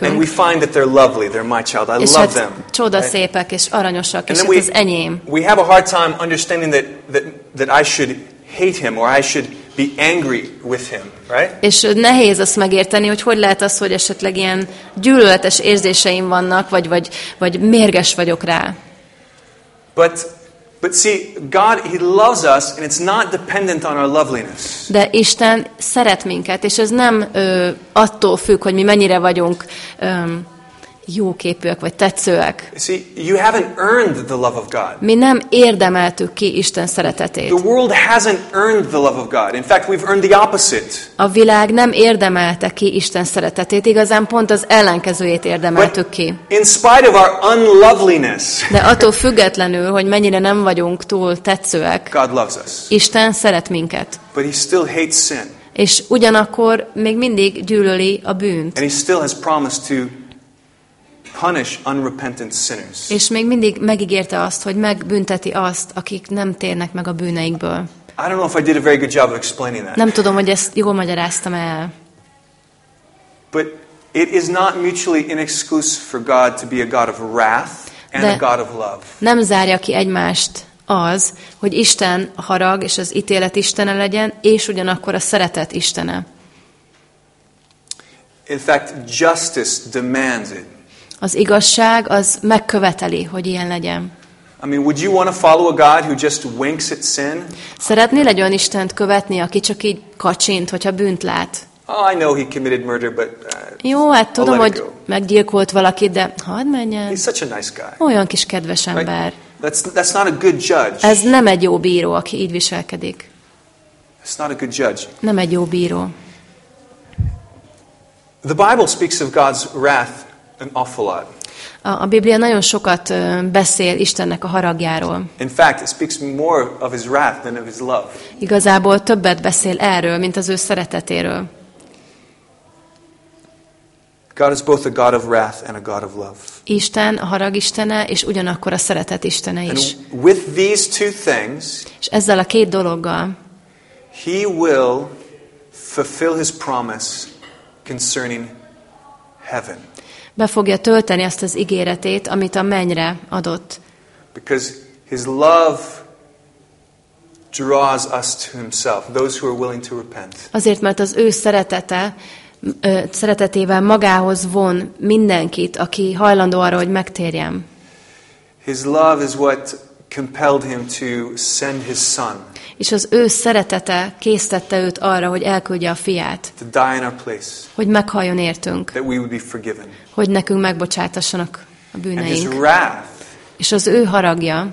And we find that they're lovely. They're my child. I és love hát them. csoda szépek és aranyosak, és hát az enyém. we have a hard time understanding that, that, that I should hate him or I should be angry with him, right? És nehéz azt megérteni, hogy hogy lehet az, hogy esetleg ilyen gyűlöletes érzéseim vannak, vagy, vagy, vagy mérges vagyok rá. But, but see, God, He loves us and it's not dependent on our loveliness. De Isten szeret minket, és ez nem ö, attól függ, hogy mi mennyire vagyunk ö, jóképűek, vagy tetszőek. See, you haven't earned the love of God. Mi nem érdemeltük ki Isten szeretetét. The world hasn't earned the love of God. In fact, we've earned the opposite. A világ nem érdemelte ki Isten szeretetét, igazán pont az ellenkezőjét érdemeltük ki. in spite of our unloveliness, De attól függetlenül, hogy mennyire nem vagyunk túl tetszőek, God loves us. Isten szeret minket. But He still hates sin. És ugyanakkor még mindig gyűlöli a bűnt. And He still has promised to punish unrepentant sinners. És még mindig megígérte azt, hogy megbünteti azt, akik nem térnek meg a bűneikből. I don't know if I did a very good job of explaining that. Nem tudom, hogy ezt jól magyaráztam el. But it is not mutually inexclusive for God to be a God of wrath and De- a God of love. Nem zárja ki egymást az, hogy Isten a harag és az ítélet istene legyen, és ugyanakkor a szeretet istene. In fact, justice demands it. Az igazság az megköveteli, hogy ilyen legyen. I mean, would you want to follow a God who just winks at sin? Szeretnél egy olyan Istent követni, aki csak így kacsint, hogyha bűnt lát? Oh, I know he committed murder, but uh, Jó, hát tudom, hogy meggyilkolt valakit, de hadd menjen. he's such a nice guy. Olyan kis kedves ember. That's, that's not a good judge. Ez nem egy jó bíró, aki így viselkedik. It's not a good judge. Nem egy jó bíró. The Bible speaks of God's wrath an awful lot. A, Biblia nagyon sokat beszél Istennek a haragjáról. In fact, it speaks more of his wrath than of his love. Igazából többet beszél erről, mint az ő szeretetéről. God is both a God of wrath and a God of love. Isten a harag istene, és ugyanakkor a szeretet istene is. And with these two things, És ezzel a két dologgal he will fulfill his promise concerning heaven. Be fogja tölteni azt az ígéretét, amit a mennyre adott. Because his love draws us to himself, those who are willing to repent. Azért, mert az ő szeretete, szeretetével magához von mindenkit, aki hajlandó arra, hogy megtérjem. His love is what compelled him to send his son És az ő szeretete késztette őt arra, hogy elküldje a fiát, hogy meghalljon értünk, hogy nekünk megbocsátassanak a bűneink. És az ő haragja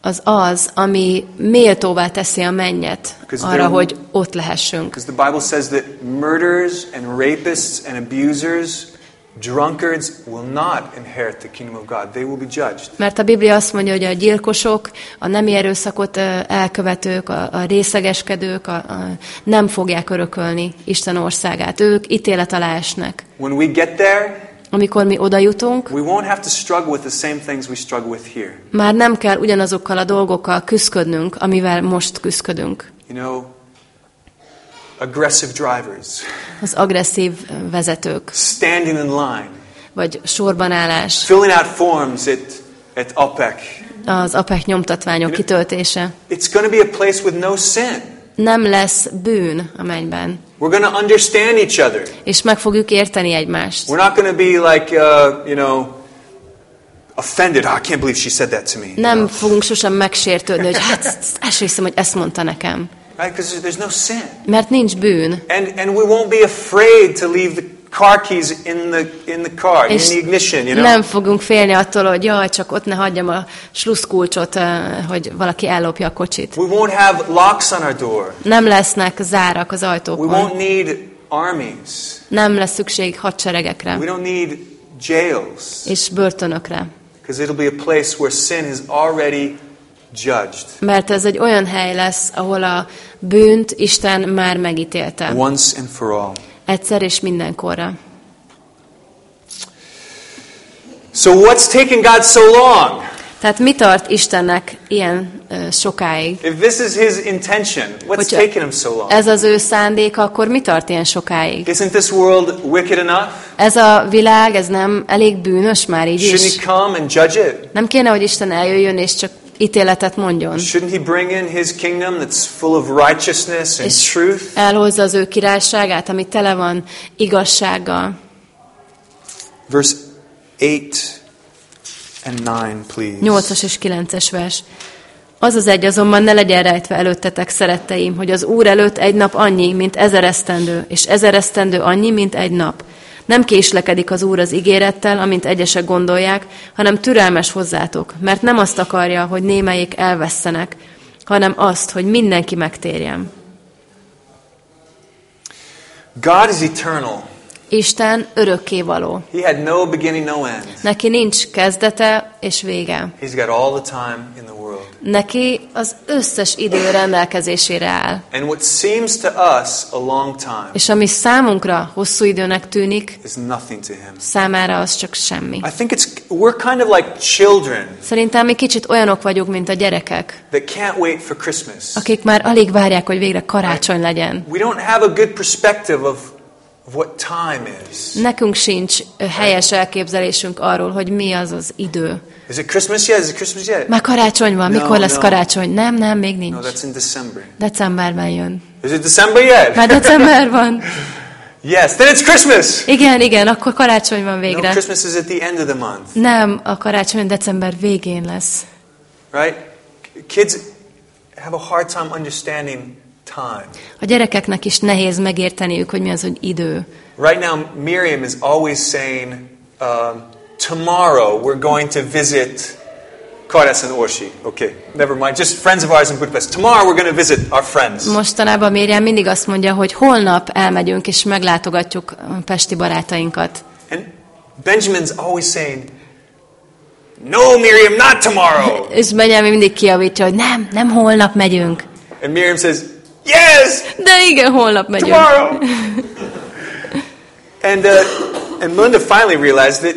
az az, ami méltóvá teszi a mennyet arra, there- hogy ott lehessünk. Because the Bible says that murderers and rapists and abusers, Drunkards will not inherit the kingdom of God. They will be judged. Mert a Biblia azt mondja, hogy a gyilkosok, a nemi erőszakot elkövetők, a, a részegeskedők a, a, nem fogják örökölni Isten országát. Ők ítélet alá esnek. When we get there, Amikor mi oda jutunk, we won't have to struggle with the same things we struggle with here. már nem kell ugyanazokkal a dolgokkal küzdködnünk, amivel most küzdködünk. You know, aggressive drivers, Az agresszív vezetők, standing in line, vagy sorbanállás, filling out forms at, at OPEC. az APEC nyomtatványok kitöltése. It's going to be a place with no sin. Nem lesz bűn a mennyben, We're going to understand each other. és meg fogjuk érteni egymást. We're not going to be like, uh, you know, offended. Oh, I can't believe she said that to me. you Nem know? fogunk sosem megsértődni, hogy hát ezt hiszem, hogy ezt mondta nekem. Right? Because there's no sin. Mert nincs bűn. And, and we won't be afraid to leave the car keys in the, in the car, in the ignition, you know? nem fogunk félni attól, hogy jaj, csak ott ne hagyjam a sluszkulcsot, eh, hogy valaki ellopja a kocsit. We won't have locks on our door. Nem lesznek zárak az We ajtókon. won't need armies. Nem lesz szükség hadseregekre We don't need jails. és börtönökre. Because it'll be a place where sin is already judged Mert ez egy olyan hely lesz, ahol a bűnt Isten már megítélte. once and for all. Egyszer és mindenkorra. So, what's taken God so long? Tehát mi tart Istennek ilyen ö, sokáig? If this is his intention, what's Hogyha taken him so long? ez az ő szándéka, akkor mi tart ilyen sokáig? Isn't this world wicked enough? Ez a világ, ez nem elég bűnös már így Shouldn't is? he come and judge it? Nem kéne, hogy Isten eljöjjön és csak ítéletet mondjon? Shouldn't he bring in his kingdom that's full of righteousness and És truth? elhozza az ő királyságát, ami tele van igazsággal. Verse 8 and 9, please. 8-as és 9-es vers. Az az egy azonban ne legyen rejtve előttetek, szeretteim, hogy az Úr előtt egy nap annyi, mint ezer esztendő, és ezer esztendő annyi, mint egy nap. Nem késlekedik az Úr az ígérettel, amint egyesek gondolják, hanem türelmes hozzátok, mert nem azt akarja, hogy némelyik elvesztenek, hanem azt, hogy mindenki megtérjen. God is eternal. Isten örökkévaló. He had no beginning, no end. Neki nincs kezdete és vége. He's got all the time in the. Neki az összes idő rendelkezésére áll. And what seems to us a long time És ami számunkra hosszú időnek tűnik, is nothing to him. számára az csak semmi. I think it's we're kind of like children Szerintem mi kicsit olyanok vagyunk, mint a gyerekek, that can't wait for Christmas. akik már alig várják, hogy végre karácsony legyen. We don't have a good perspective of, what time is. Nekünk sincs helyes elképzelésünk arról, hogy mi az az idő. Is it Christmas yet? Is it Christmas yet? Már karácsony van, No, mikor lesz no. karácsony? Nem, nem, még No, nincs. that's in December. Decemberben jön. Is it December yet? Már december van. [laughs] Yes, then it's Christmas. Igen, igen, akkor karácsony van No, végre. Christmas is at the end of the month, Nem, a karácsony december végén lesz. right? Kids have a hard time understanding time. A gyerekeknek is nehéz megérteniük, hogy mi az, hogy idő. Right now, Miriam is always saying, um, tomorrow we're going to visit Karas and Orsi. Okay, never mind. Just friends of ours in Budapest. Tomorrow we're going to visit our friends. Mostanában Miriam mindig azt mondja, hogy holnap elmegyünk és meglátogatjuk pesti barátainkat. And Benjamin's always saying, No, Miriam, not tomorrow. [laughs] És Benjamin mindig kiavítja, hogy nem, nem holnap megyünk. And Miriam says, Yes, De igen, holnap megyünk. tomorrow. [laughs] and, uh, and Melinda finally realized that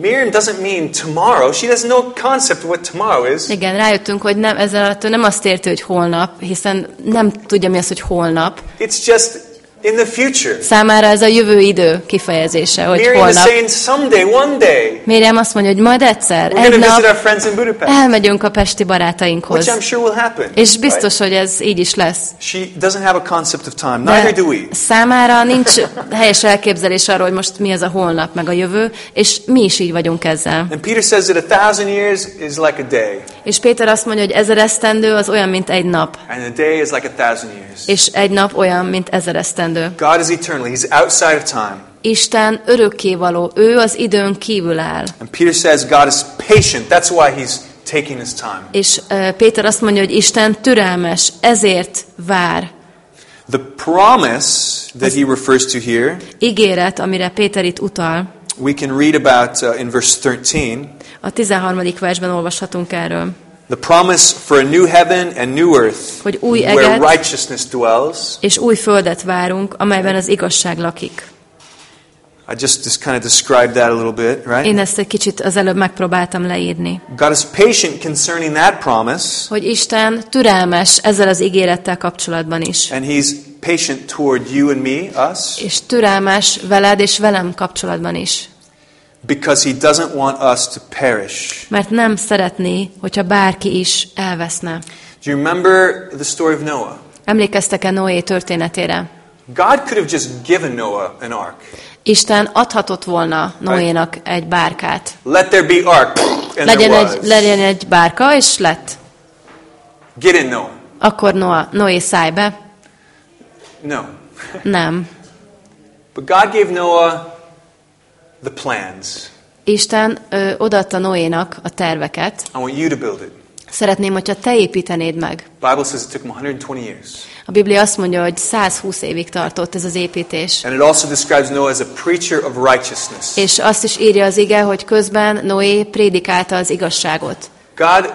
Miriam doesn't mean tomorrow. She has no concept what tomorrow is. Igen, rájöttünk, hogy nem, ezzel alatt nem azt érti, hogy holnap, hiszen nem tudja mi az, hogy holnap. It's just in the future. Számára ez a jövő idő kifejezése, hogy Miriam is holnap. saying someday, one day, Miriam azt mondja, hogy majd egyszer, we're egy nap elmegyünk a pesti which barátainkhoz. I'm sure will happen. És biztos, right? hogy ez így is lesz. She doesn't have a concept of time. Neither do we. Számára nincs [laughs] helyes elképzelés arról, hogy most mi az a holnap, meg a jövő, és mi is így vagyunk ezzel. And Peter says that a thousand years is like a day, És Péter azt mondja, hogy ezer esztendő az olyan, mint egy nap, and a day is like a thousand years. és egy nap olyan, mint ezer esztendő. God is eternal. He's outside of time. Isten örökkévaló, ő az időn kívül áll. And Peter says God is patient. That's why he's taking his time. És uh, Péter azt mondja, hogy Isten türelmes, ezért vár. The promise that he refers to here Ígéret, amire Péter itt utal, we can read about uh, in verse 13 A 13. versben olvashatunk erről, the promise for a new heaven and new earth Hogy új where eget- righteousness dwells. és új földet várunk, amelyben az igazság lakik. I just, just kind of described that a little bit, right? Én ezt egy kicsit az előbb megpróbáltam leírni. God is patient concerning that promise, Hogy Isten türelmes ezzel az ígérettel kapcsolatban is. and He's patient toward you and me, us, És türelmes veled és velem kapcsolatban is. Because He doesn't want us to perish. Mert nem szeretné, hogyha bárki is elveszne. Do you remember the story of Noah? Emlékeztek-e Noé történetére? God could have just given Noah an ark. Isten adhatott volna Noénak egy bárkát. Let there be ark, and there Legyen was. egy, legyen egy bárka, és lett. Get in, Noah. Akkor Noa, Noé szállj be. No. Nem. But God gave Noah the plans. Isten ö, odaadta Noénak a terveket. I want you to build it. Szeretném, hogyha te építenéd meg. Bible says it took him 120 years. A Biblia azt mondja, hogy 120 évig tartott ez az építés. And it also describes Noah as a preacher of righteousness. És azt is írja az ige, hogy közben Noé prédikálta az igazságot. God,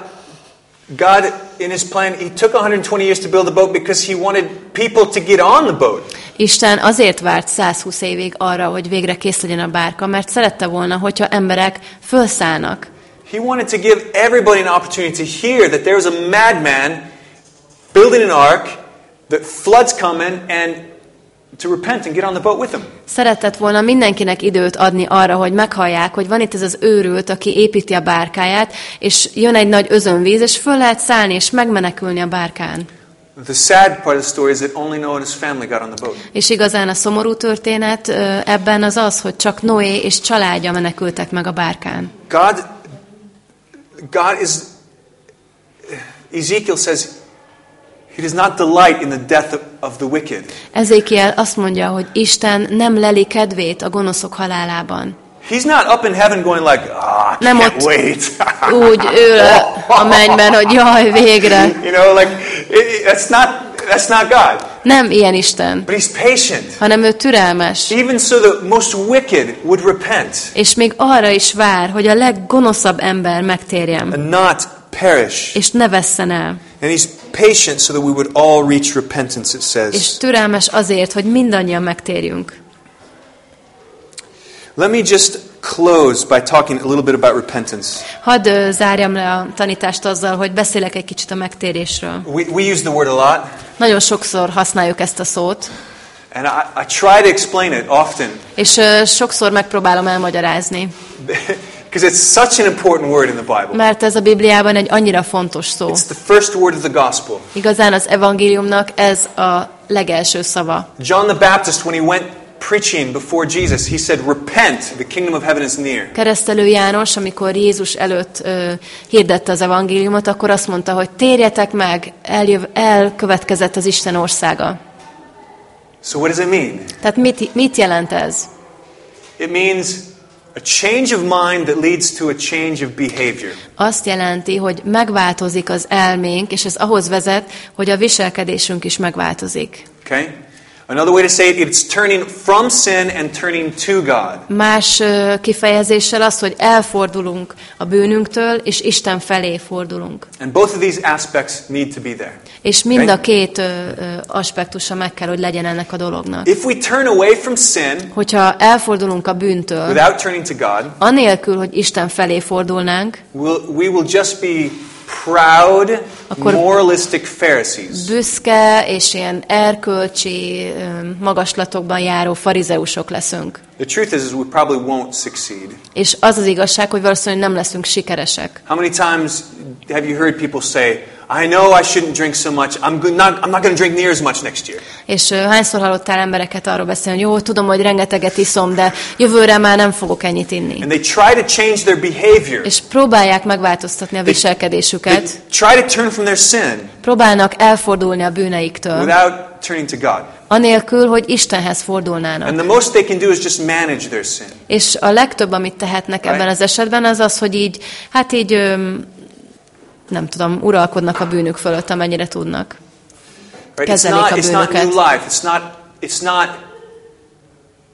God, in His plan, He took 120 years to build the boat because He wanted people to get on the boat. Isten azért várt 120 évig arra, hogy végre kész legyen a bárka, mert szerette volna, hogyha emberek felszállnak. He wanted to give everybody an opportunity to hear that there was a madman building an ark, that flood's coming, and to repent and get on the boat with him. Szeretett volna mindenkinek időt adni arra, hogy meghallják, hogy van itt ez az őrült, aki építi a bárkáját, és jön egy nagy özönvíz, és föl lehet szállni, és megmenekülni a bárkán. The sad part of the story is that only Noah and his family got on the boat. És igazán a szomorú történet ebben az az, hogy csak Noé és családja menekültek meg a bárkán. God, God is, Ezekiel says, He does not delight in the death of, of the wicked. Ezékiel azt mondja, hogy Isten nem leli kedvét a gonoszok halálában. He's not up in heaven going like, ah, I Nem ott wait. [laughs] Úgy ül a mennyben, hogy jaj, végre. [laughs] you know, like, it- that's, not, that's not God. Nem ilyen Isten, But He's patient. hanem ő türelmes. Even so the most wicked would repent És még arra is vár, hogy a leggonoszabb ember megtérjen, and not perish. és ne vesszen el. And He's patient so that we would all reach repentance, it És says. türelmes azért, hogy mindannyian megtérjünk. Let me just close by talking a little bit about repentance. Hadd zárjam le a tanítást azzal, hogy beszélek egy kicsit a megtérésről. We, we use the word a lot, Nagyon sokszor használjuk ezt a szót, and I, I try to explain it often és ö, sokszor megpróbálom elmagyarázni, [laughs] because it's such an important word in the Bible. mert ez a Bibliában egy annyira fontos szó. It's the first word of the gospel. Igazán az evangéliumnak ez a legelső szava. John the Baptist, when he went preaching before Jesus, he said, Repent, the kingdom of heaven is near. Keresztelő János, amikor Jézus előtt ö, hirdette az evangéliumot, akkor azt mondta, hogy térjetek meg, eljöv, elkövetkezett az Isten országa. So, what does it mean? Tehát mit, mit jelent ez? It means a change of mind that leads to a change of behavior. Azt jelenti, hogy megváltozik az elménk, és ez ahhoz vezet, hogy a viselkedésünk is megváltozik. Okay? Another way to say it, it's turning from sin and turning to God. Más kifejezéssel az, hogy elfordulunk a bűnünktől, és Isten felé fordulunk. And both of these aspects need to be there. És mind a két aspektusa meg kell, hogy legyen ennek a dolognak. If we turn away from sin Hogyha elfordulunk a bűntől, without turning to God, anélkül, hogy Isten felé fordulnánk, we'll, we will just be proud, Akkor- moralistic Pharisees. büszke és ilyen erkölcsi magaslatokban járó farizeusok leszünk. The truth is, is we probably won't succeed. És az az igazság, hogy valószínűleg nem leszünk sikeresek. How many times have you heard people say, I know I shouldn't drink so much. I'm, not, I'm not going to drink near as much next year. És hányszor hallottál embereket arról beszélni, hogy jó, tudom, hogy rengeteget iszom, de jövőre már nem fogok ennyit inni. And they try to change their behavior. És próbálják megváltoztatni a They viselkedésüket, try to turn from their sin próbálnak elfordulni a bűneiktől, without turning to God. anélkül, hogy Istenhez fordulnának. And the most they can do is just manage their sin. És a legtöbb, amit tehetnek ebben az esetben, az az, hogy így, hát így, nem tudom, uralkodnak a bűnük fölött, amennyire tudnak. Kezelik a bűnöket.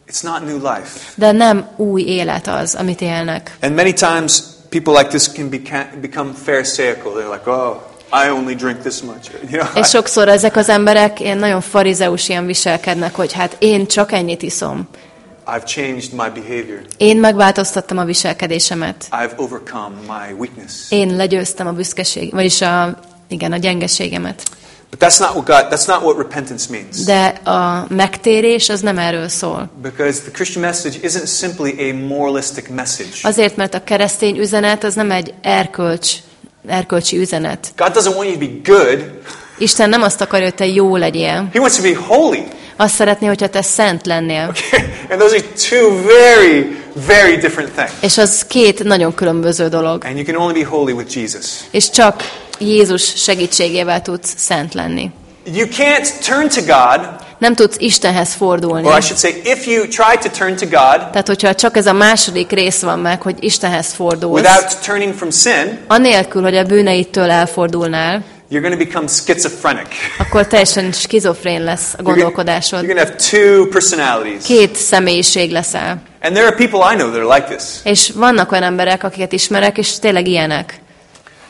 It's not, new life. De nem új élet az, amit élnek. And many times people like this can become pharisaical. They're like, oh, I only drink this much. [laughs] You know, És sokszor ezek az emberek ilyen nagyon farizeusian viselkednek, hogy hát én csak ennyit iszom. I've changed my behavior. Én megváltoztattam a viselkedésemet. I've overcome my weakness. Én legyőztem a büszkeség, vagyis a, igen, a gyengeségemet. But that's not what God, that's not what repentance means. De a megtérés az nem erről szól. Because the Christian message isn't simply a moralistic message. Azért, mert a keresztény üzenet az nem egy erkölcs, erkölcsi üzenet. God doesn't want you to be good. Isten nem azt akarja, hogy te jó legyél. He wants to be holy. Azt szeretné, hogyha te szent lennél. [laughs] and those are two very, very different things. És az két nagyon különböző dolog. And you can only be holy with Jesus. És csak Jézus segítségével tudsz szent lenni. You can't turn to God, Nem tudsz Istenhez fordulni. or I should say, if you try to turn to God Tehát, hogyha csak ez a második rész van meg, hogy Istenhez fordulsz, without turning from sin, anélkül, hogy a bűneidtől elfordulnál, you're going to become schizophrenic. akkor teljesen skizofrén lesz a gondolkodásod. you're going to have two personalities. Két személyiség leszel. And there are people I know that are like this. És vannak olyan emberek, akiket ismerek, és tényleg ilyenek.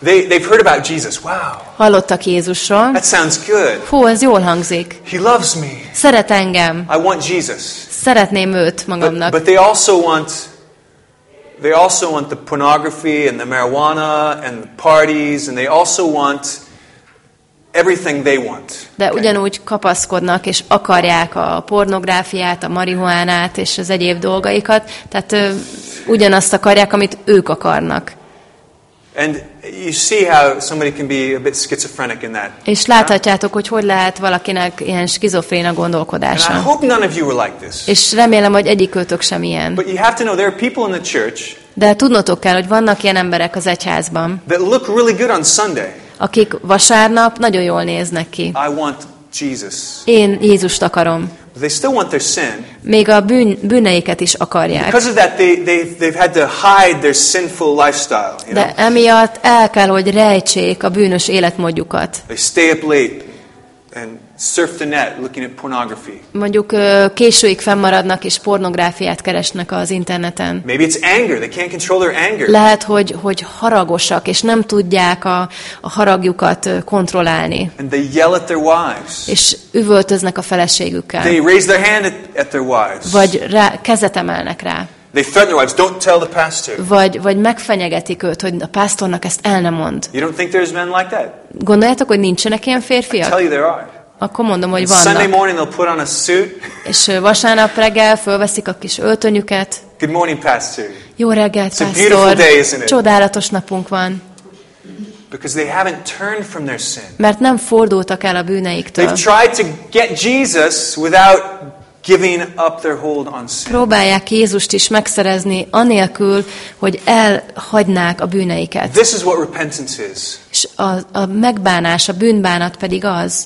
They, they've heard about Jesus. Wow, Hallottak Jézusról. that sounds good. Hú, ez jól hangzik. He loves me. Szeret engem. I want Jesus. Szeretném őt But, magamnak. but they also want they also want the pornography and the marijuana and the parties and they also want everything they want. De ugyanúgy kapaszkodnak, és akarják a pornográfiát, a marihuánát és az egyéb dolgaikat. Tehát ö, ugyanazt akarják, amit ők akarnak. And you see how somebody can be a bit schizophrenic in that. És láthatjátok, hogy hogy lehet valakinek ilyen skizofrén a And I gondolkodása. hope none of you are like this. És remélem, hogy egyikőtök sem ilyen. But you have to know there are people in the church De tudnotok kell, hogy vannak ilyen emberek az egyházban, that look really good on Sunday. Akik vasárnap nagyon jól néznek ki. I want Jesus. Én Jézust akarom. They still want their sin. Még a bűn, bűneiket is akarják. Because of that, they, they, they've had to hide their sinful lifestyle. You know? De emiatt el kell, hogy rejtsék a bűnös életmódjukat. They stay up late and surf the net looking at pornography. Mondjuk későig fennmaradnak és pornográfiát keresnek az interneten. Maybe it's anger. They can't control their anger. Lehet, hogy, hogy haragosak, és nem tudják a, a haragjukat kontrollálni. And they yell at their wives. És üvöltöznek a feleségükkel. They raise their hand at, their wives. Vagy rá, kezet emelnek rá. They threaten their wives. Don't tell the pastor. Vagy, vagy megfenyegetik őt, hogy a pásztornak ezt el nem mond. You don't think there's men like that? Gondoljátok, hogy nincsenek ilyen I tell férfiak? you there are. Akkor mondom, hogy Sunday vannak. morning they'll put on a suit. És vasárnap reggel fölveszik a kis öltönyüket. Good morning, pastor. Jó reggelt, It's a beautiful day, isn't it? Csodálatos napunk van. Because they haven't turned from their sin. Mert nem fordultak el a bűneiktől. They've tried to get Jesus without giving up their hold on sin. Próbálják Jézust is megszerezni, anélkül, hogy elhagynák a bűneiket. This is what repentance is. És a, a megbánás, a bűnbánat pedig az,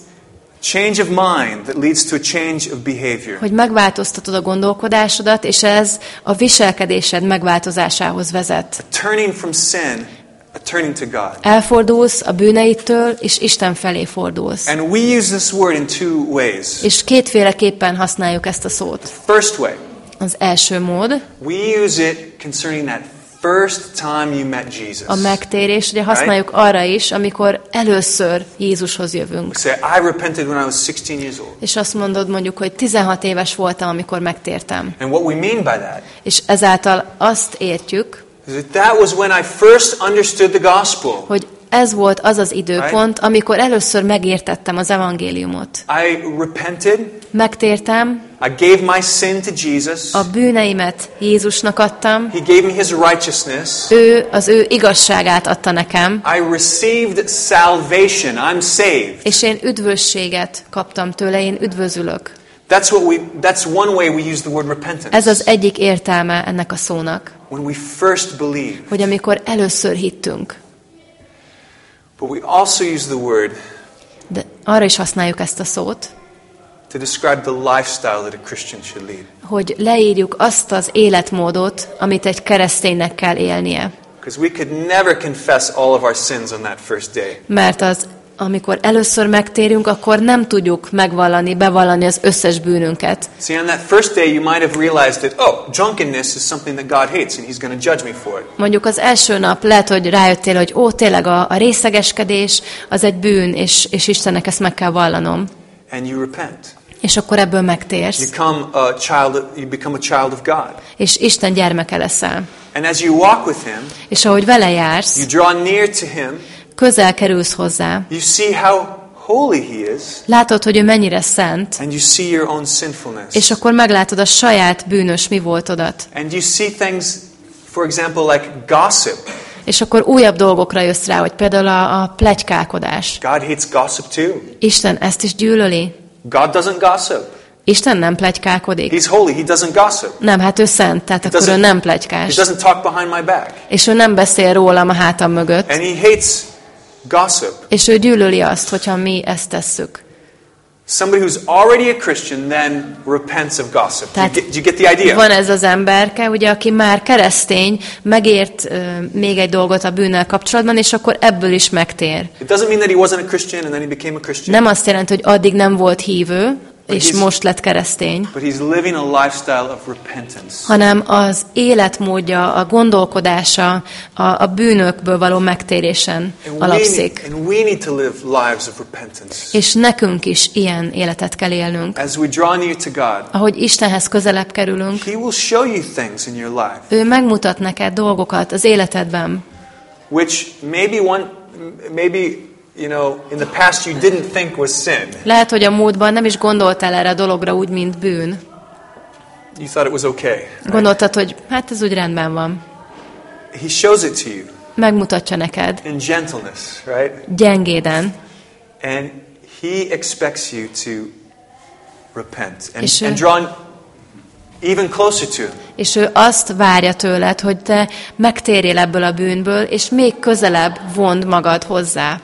Change of mind that leads to a change of behavior. hogy megváltoztatod a gondolkodásodat, és ez a viselkedésed megváltozásához vezet. Turning from sin, a turning to God. Elfordulsz a bűneidtől, és Isten felé fordulsz. And we use this word in two ways. És kétféleképpen használjuk ezt a szót. First way, Az első mód, we use it concerning that first time you met Jesus. a megtérés, ugye használjuk arra is, amikor először Jézushoz jövünk. Say, I repented when I was 16 years old. És azt mondod mondjuk, hogy 16 éves voltam, amikor megtértem. And what we mean by that És ezáltal azt értjük, that was when I first understood the gospel. hogy ez volt az az időpont, amikor először megértettem az evangéliumot. I repented. Megtértem, I gave my sin to Jesus. a bűneimet Jézusnak adtam, He gave me his righteousness. ő az ő igazságát adta nekem, I received salvation. I'm saved. és én üdvösséget kaptam tőle, én üdvözülök. That's what we that's one way we use the word repentance. Ez az egyik értelme ennek a szónak, when we first believe. hogy amikor először hittünk, But we also use the word de arra is használjuk ezt a szót, to describe the lifestyle that a Christian should lead. hogy leírjuk azt az életmódot, amit egy kereszténynek kell élnie. Because we could never confess all of our sins on that first day. Mert az amikor először megtérünk, akkor nem tudjuk megvallani, bevallani az összes bűnünket. See, on that first day, you might have realized that, oh, drunkenness is something that God hates and He's going to judge me for it. Mondjuk az első nap lehet, hogy rájöttél, hogy ó, tényleg a, a részegeskedés az egy bűn, és, és Istennek ezt meg kell vallanom. And you repent. És akkor ebből You, megtérsz, come a child, you become a child of God. és Isten gyermeke leszel. And as you walk with Him, És ahogy vele jársz, you draw near to Him, közel kerülsz hozzá, you see how holy He is, látod, hogy ő mennyire szent, and you see your own sinfulness. és akkor meglátod a saját bűnös mi voltodat. And you see things, for example, like gossip. És akkor újabb dolgokra jössz rá, hogy például a, a plegykálkodás. God hates gossip too. Isten ezt is gyűlöli. God doesn't gossip. Isten nem plegykálkodik. He's holy. He doesn't gossip. Nem, hát ő szent, tehát He akkor ő nem He plegykás. doesn't talk behind my back. És ő nem beszél rólam a hátam mögött. And he hates gossip. És ő gyűlöli azt, hogyha mi ezt tesszük. Somebody who's already a Christian then repents of gossip. Do you Tehát get, do you get the idea? van ez az emberke, ugye, aki már keresztény, megért ö, még egy dolgot a bűnnel kapcsolatban, és akkor ebből is megtér. It doesn't mean that he wasn't a Christian and then he became a Christian. Nem azt jelenti, hogy addig nem volt hívő, és most lett keresztény, hanem az életmódja, a gondolkodása a, a bűnökből való megtérésen alapszik. És nekünk is ilyen életet kell élnünk. Ahogy Istenhez közelebb kerülünk, ő megmutat neked dolgokat az életedben, which maybe one maybe you know in the past you didn't think was sin. Lehet, hogy a múltban nem is gondoltál erre a dologra úgy, mint bűn. You thought it was okay. Gondoltad, hogy hát ez úgy rendben van. He shows it to you Megmutatja neked, in gentleness, right? gyengéden. And he expects you to repent and, És ő- and draw even closer to him. És ő azt várja tőled, hogy te megtérjél ebből a bűnből, és még közelebb vond magad hozzá.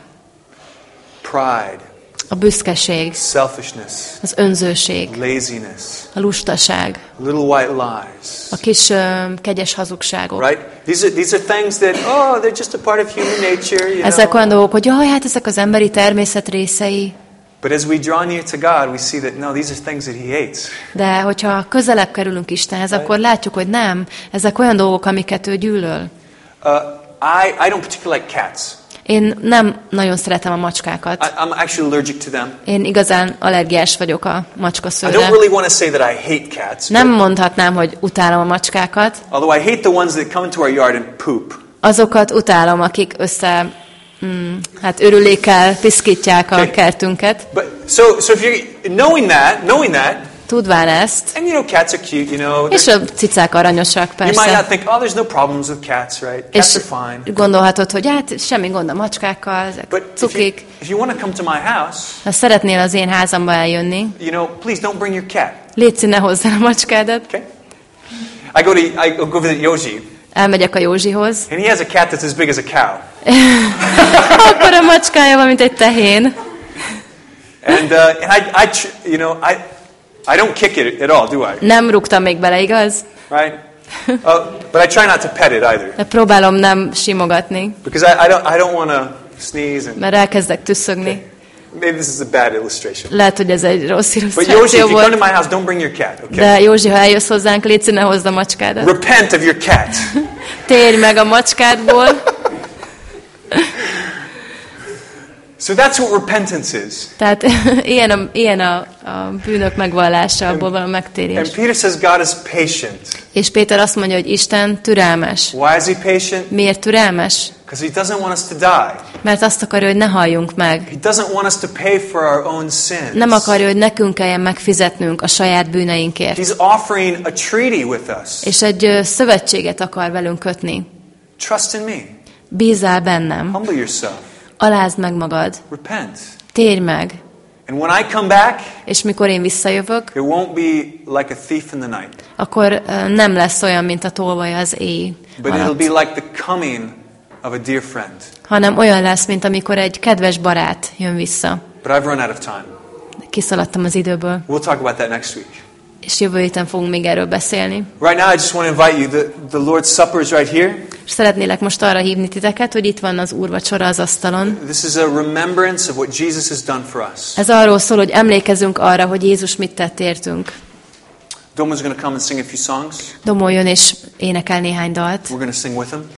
Pride, A büszkeség, selfishness, az önzőség, laziness, a lustaság, little white lies. a kis ö, kegyes hazugságok. Right? These are, these are things that, oh, they're just a part of human nature, you Ezek know. olyan dolgok, hogy jaj, hát ezek az emberi természet részei. But as we draw near to God, we see that, no, these are things that He hates. De hogyha közelebb kerülünk Istenhez, akkor látjuk, hogy nem. Ezek olyan dolgok, amiket ő gyűlöl. Uh, I, I don't particularly like cats. Én nem nagyon szeretem a I, macskákat. I'm actually allergic to them. Én igazán allergiás vagyok a macska I don't szőre. really want to say that I hate cats. Nem mondhatnám, hogy utálom a macskákat. although I hate the ones that come into our yard and poop. Azokat utálom, akik össze, mm, hát örülékkel piszkítják a kertünket. But so, so if you're knowing that, knowing that, Tudván ezt, and you know, cats are cute, you know, és a cicák aranyosak you might not persze. think, oh, there's no problems with cats, right? Cats És are fine. gondolhatod, hogy hát semmi gond a macskákkal, ezek But if you, cukik. if you want to come to my house, Ha szeretnél az én házamba eljönni, you know, please don't bring your cat. légy színe hozzá a macskádat. Okay? I go to I go visit Yoji, Elmegyek a Józsihoz. and he has a cat that's as big as a cow. [laughs] Akkor a macskája van, mint egy tehén. And uh, and I, I you know I I don't kick it at all, do I? Nem rúgtam még bele, igaz? Right? Uh, but I try not to pet it either, De próbálom nem simogatni, because I, I don't I don't want to sneeze and mert elkezdek tüsszögni. maybe this is a bad illustration. Lehet, hogy ez egy rossz But Yoshi, illusztráció if you come to volt. my house, don't bring your cat, okay? De Józsi, ha eljössz hozzánk, légy színe hozd a macskádat. Repent of your cat. Térj meg a macskádból. [laughs] So that's what repentance is. Tehát [laughs] ilyen a, ilyen a, a bűnök megvallása, abból való And megtérés. Peter says God is patient. És Péter azt mondja, hogy Isten türelmes. Why is he patient? Miért türelmes? Because he doesn't want us to die. Mert azt akarja, hogy ne halljunk meg. He doesn't want us to pay for our own sins. Nem akarja, hogy nekünk kelljen megfizetnünk a saját bűneinkért. He's offering a treaty with us. És egy szövetséget akar velünk kötni. Trust in me. Bízál bennem. Humble yourself. Alázd meg magad. Repent. Térj meg. And when I come back, És mikor én visszajövök, it won't be like a thief in the night, akkor nem lesz olyan, mint a tolvaj az éj but it'll be like the coming of a dear friend. hanem olyan lesz, mint amikor egy kedves barát jön vissza. But I've run out of time. Kiszaladtam az időből, We'll talk about that next week. És jövő héten fogunk még erről beszélni. Right now, I just want to invite you. The, the Lord's Supper is right here. És szeretnélek most arra hívni titeket, hogy itt van az úrvacsora az asztalon. This is a remembrance of what Jesus has done for us. Ez arról szól, hogy emlékezünk arra, hogy Jézus mit tett értünk. Doma's going to come and sing a few songs. Domoljon és énekel néhány dalt. We're going to sing with him.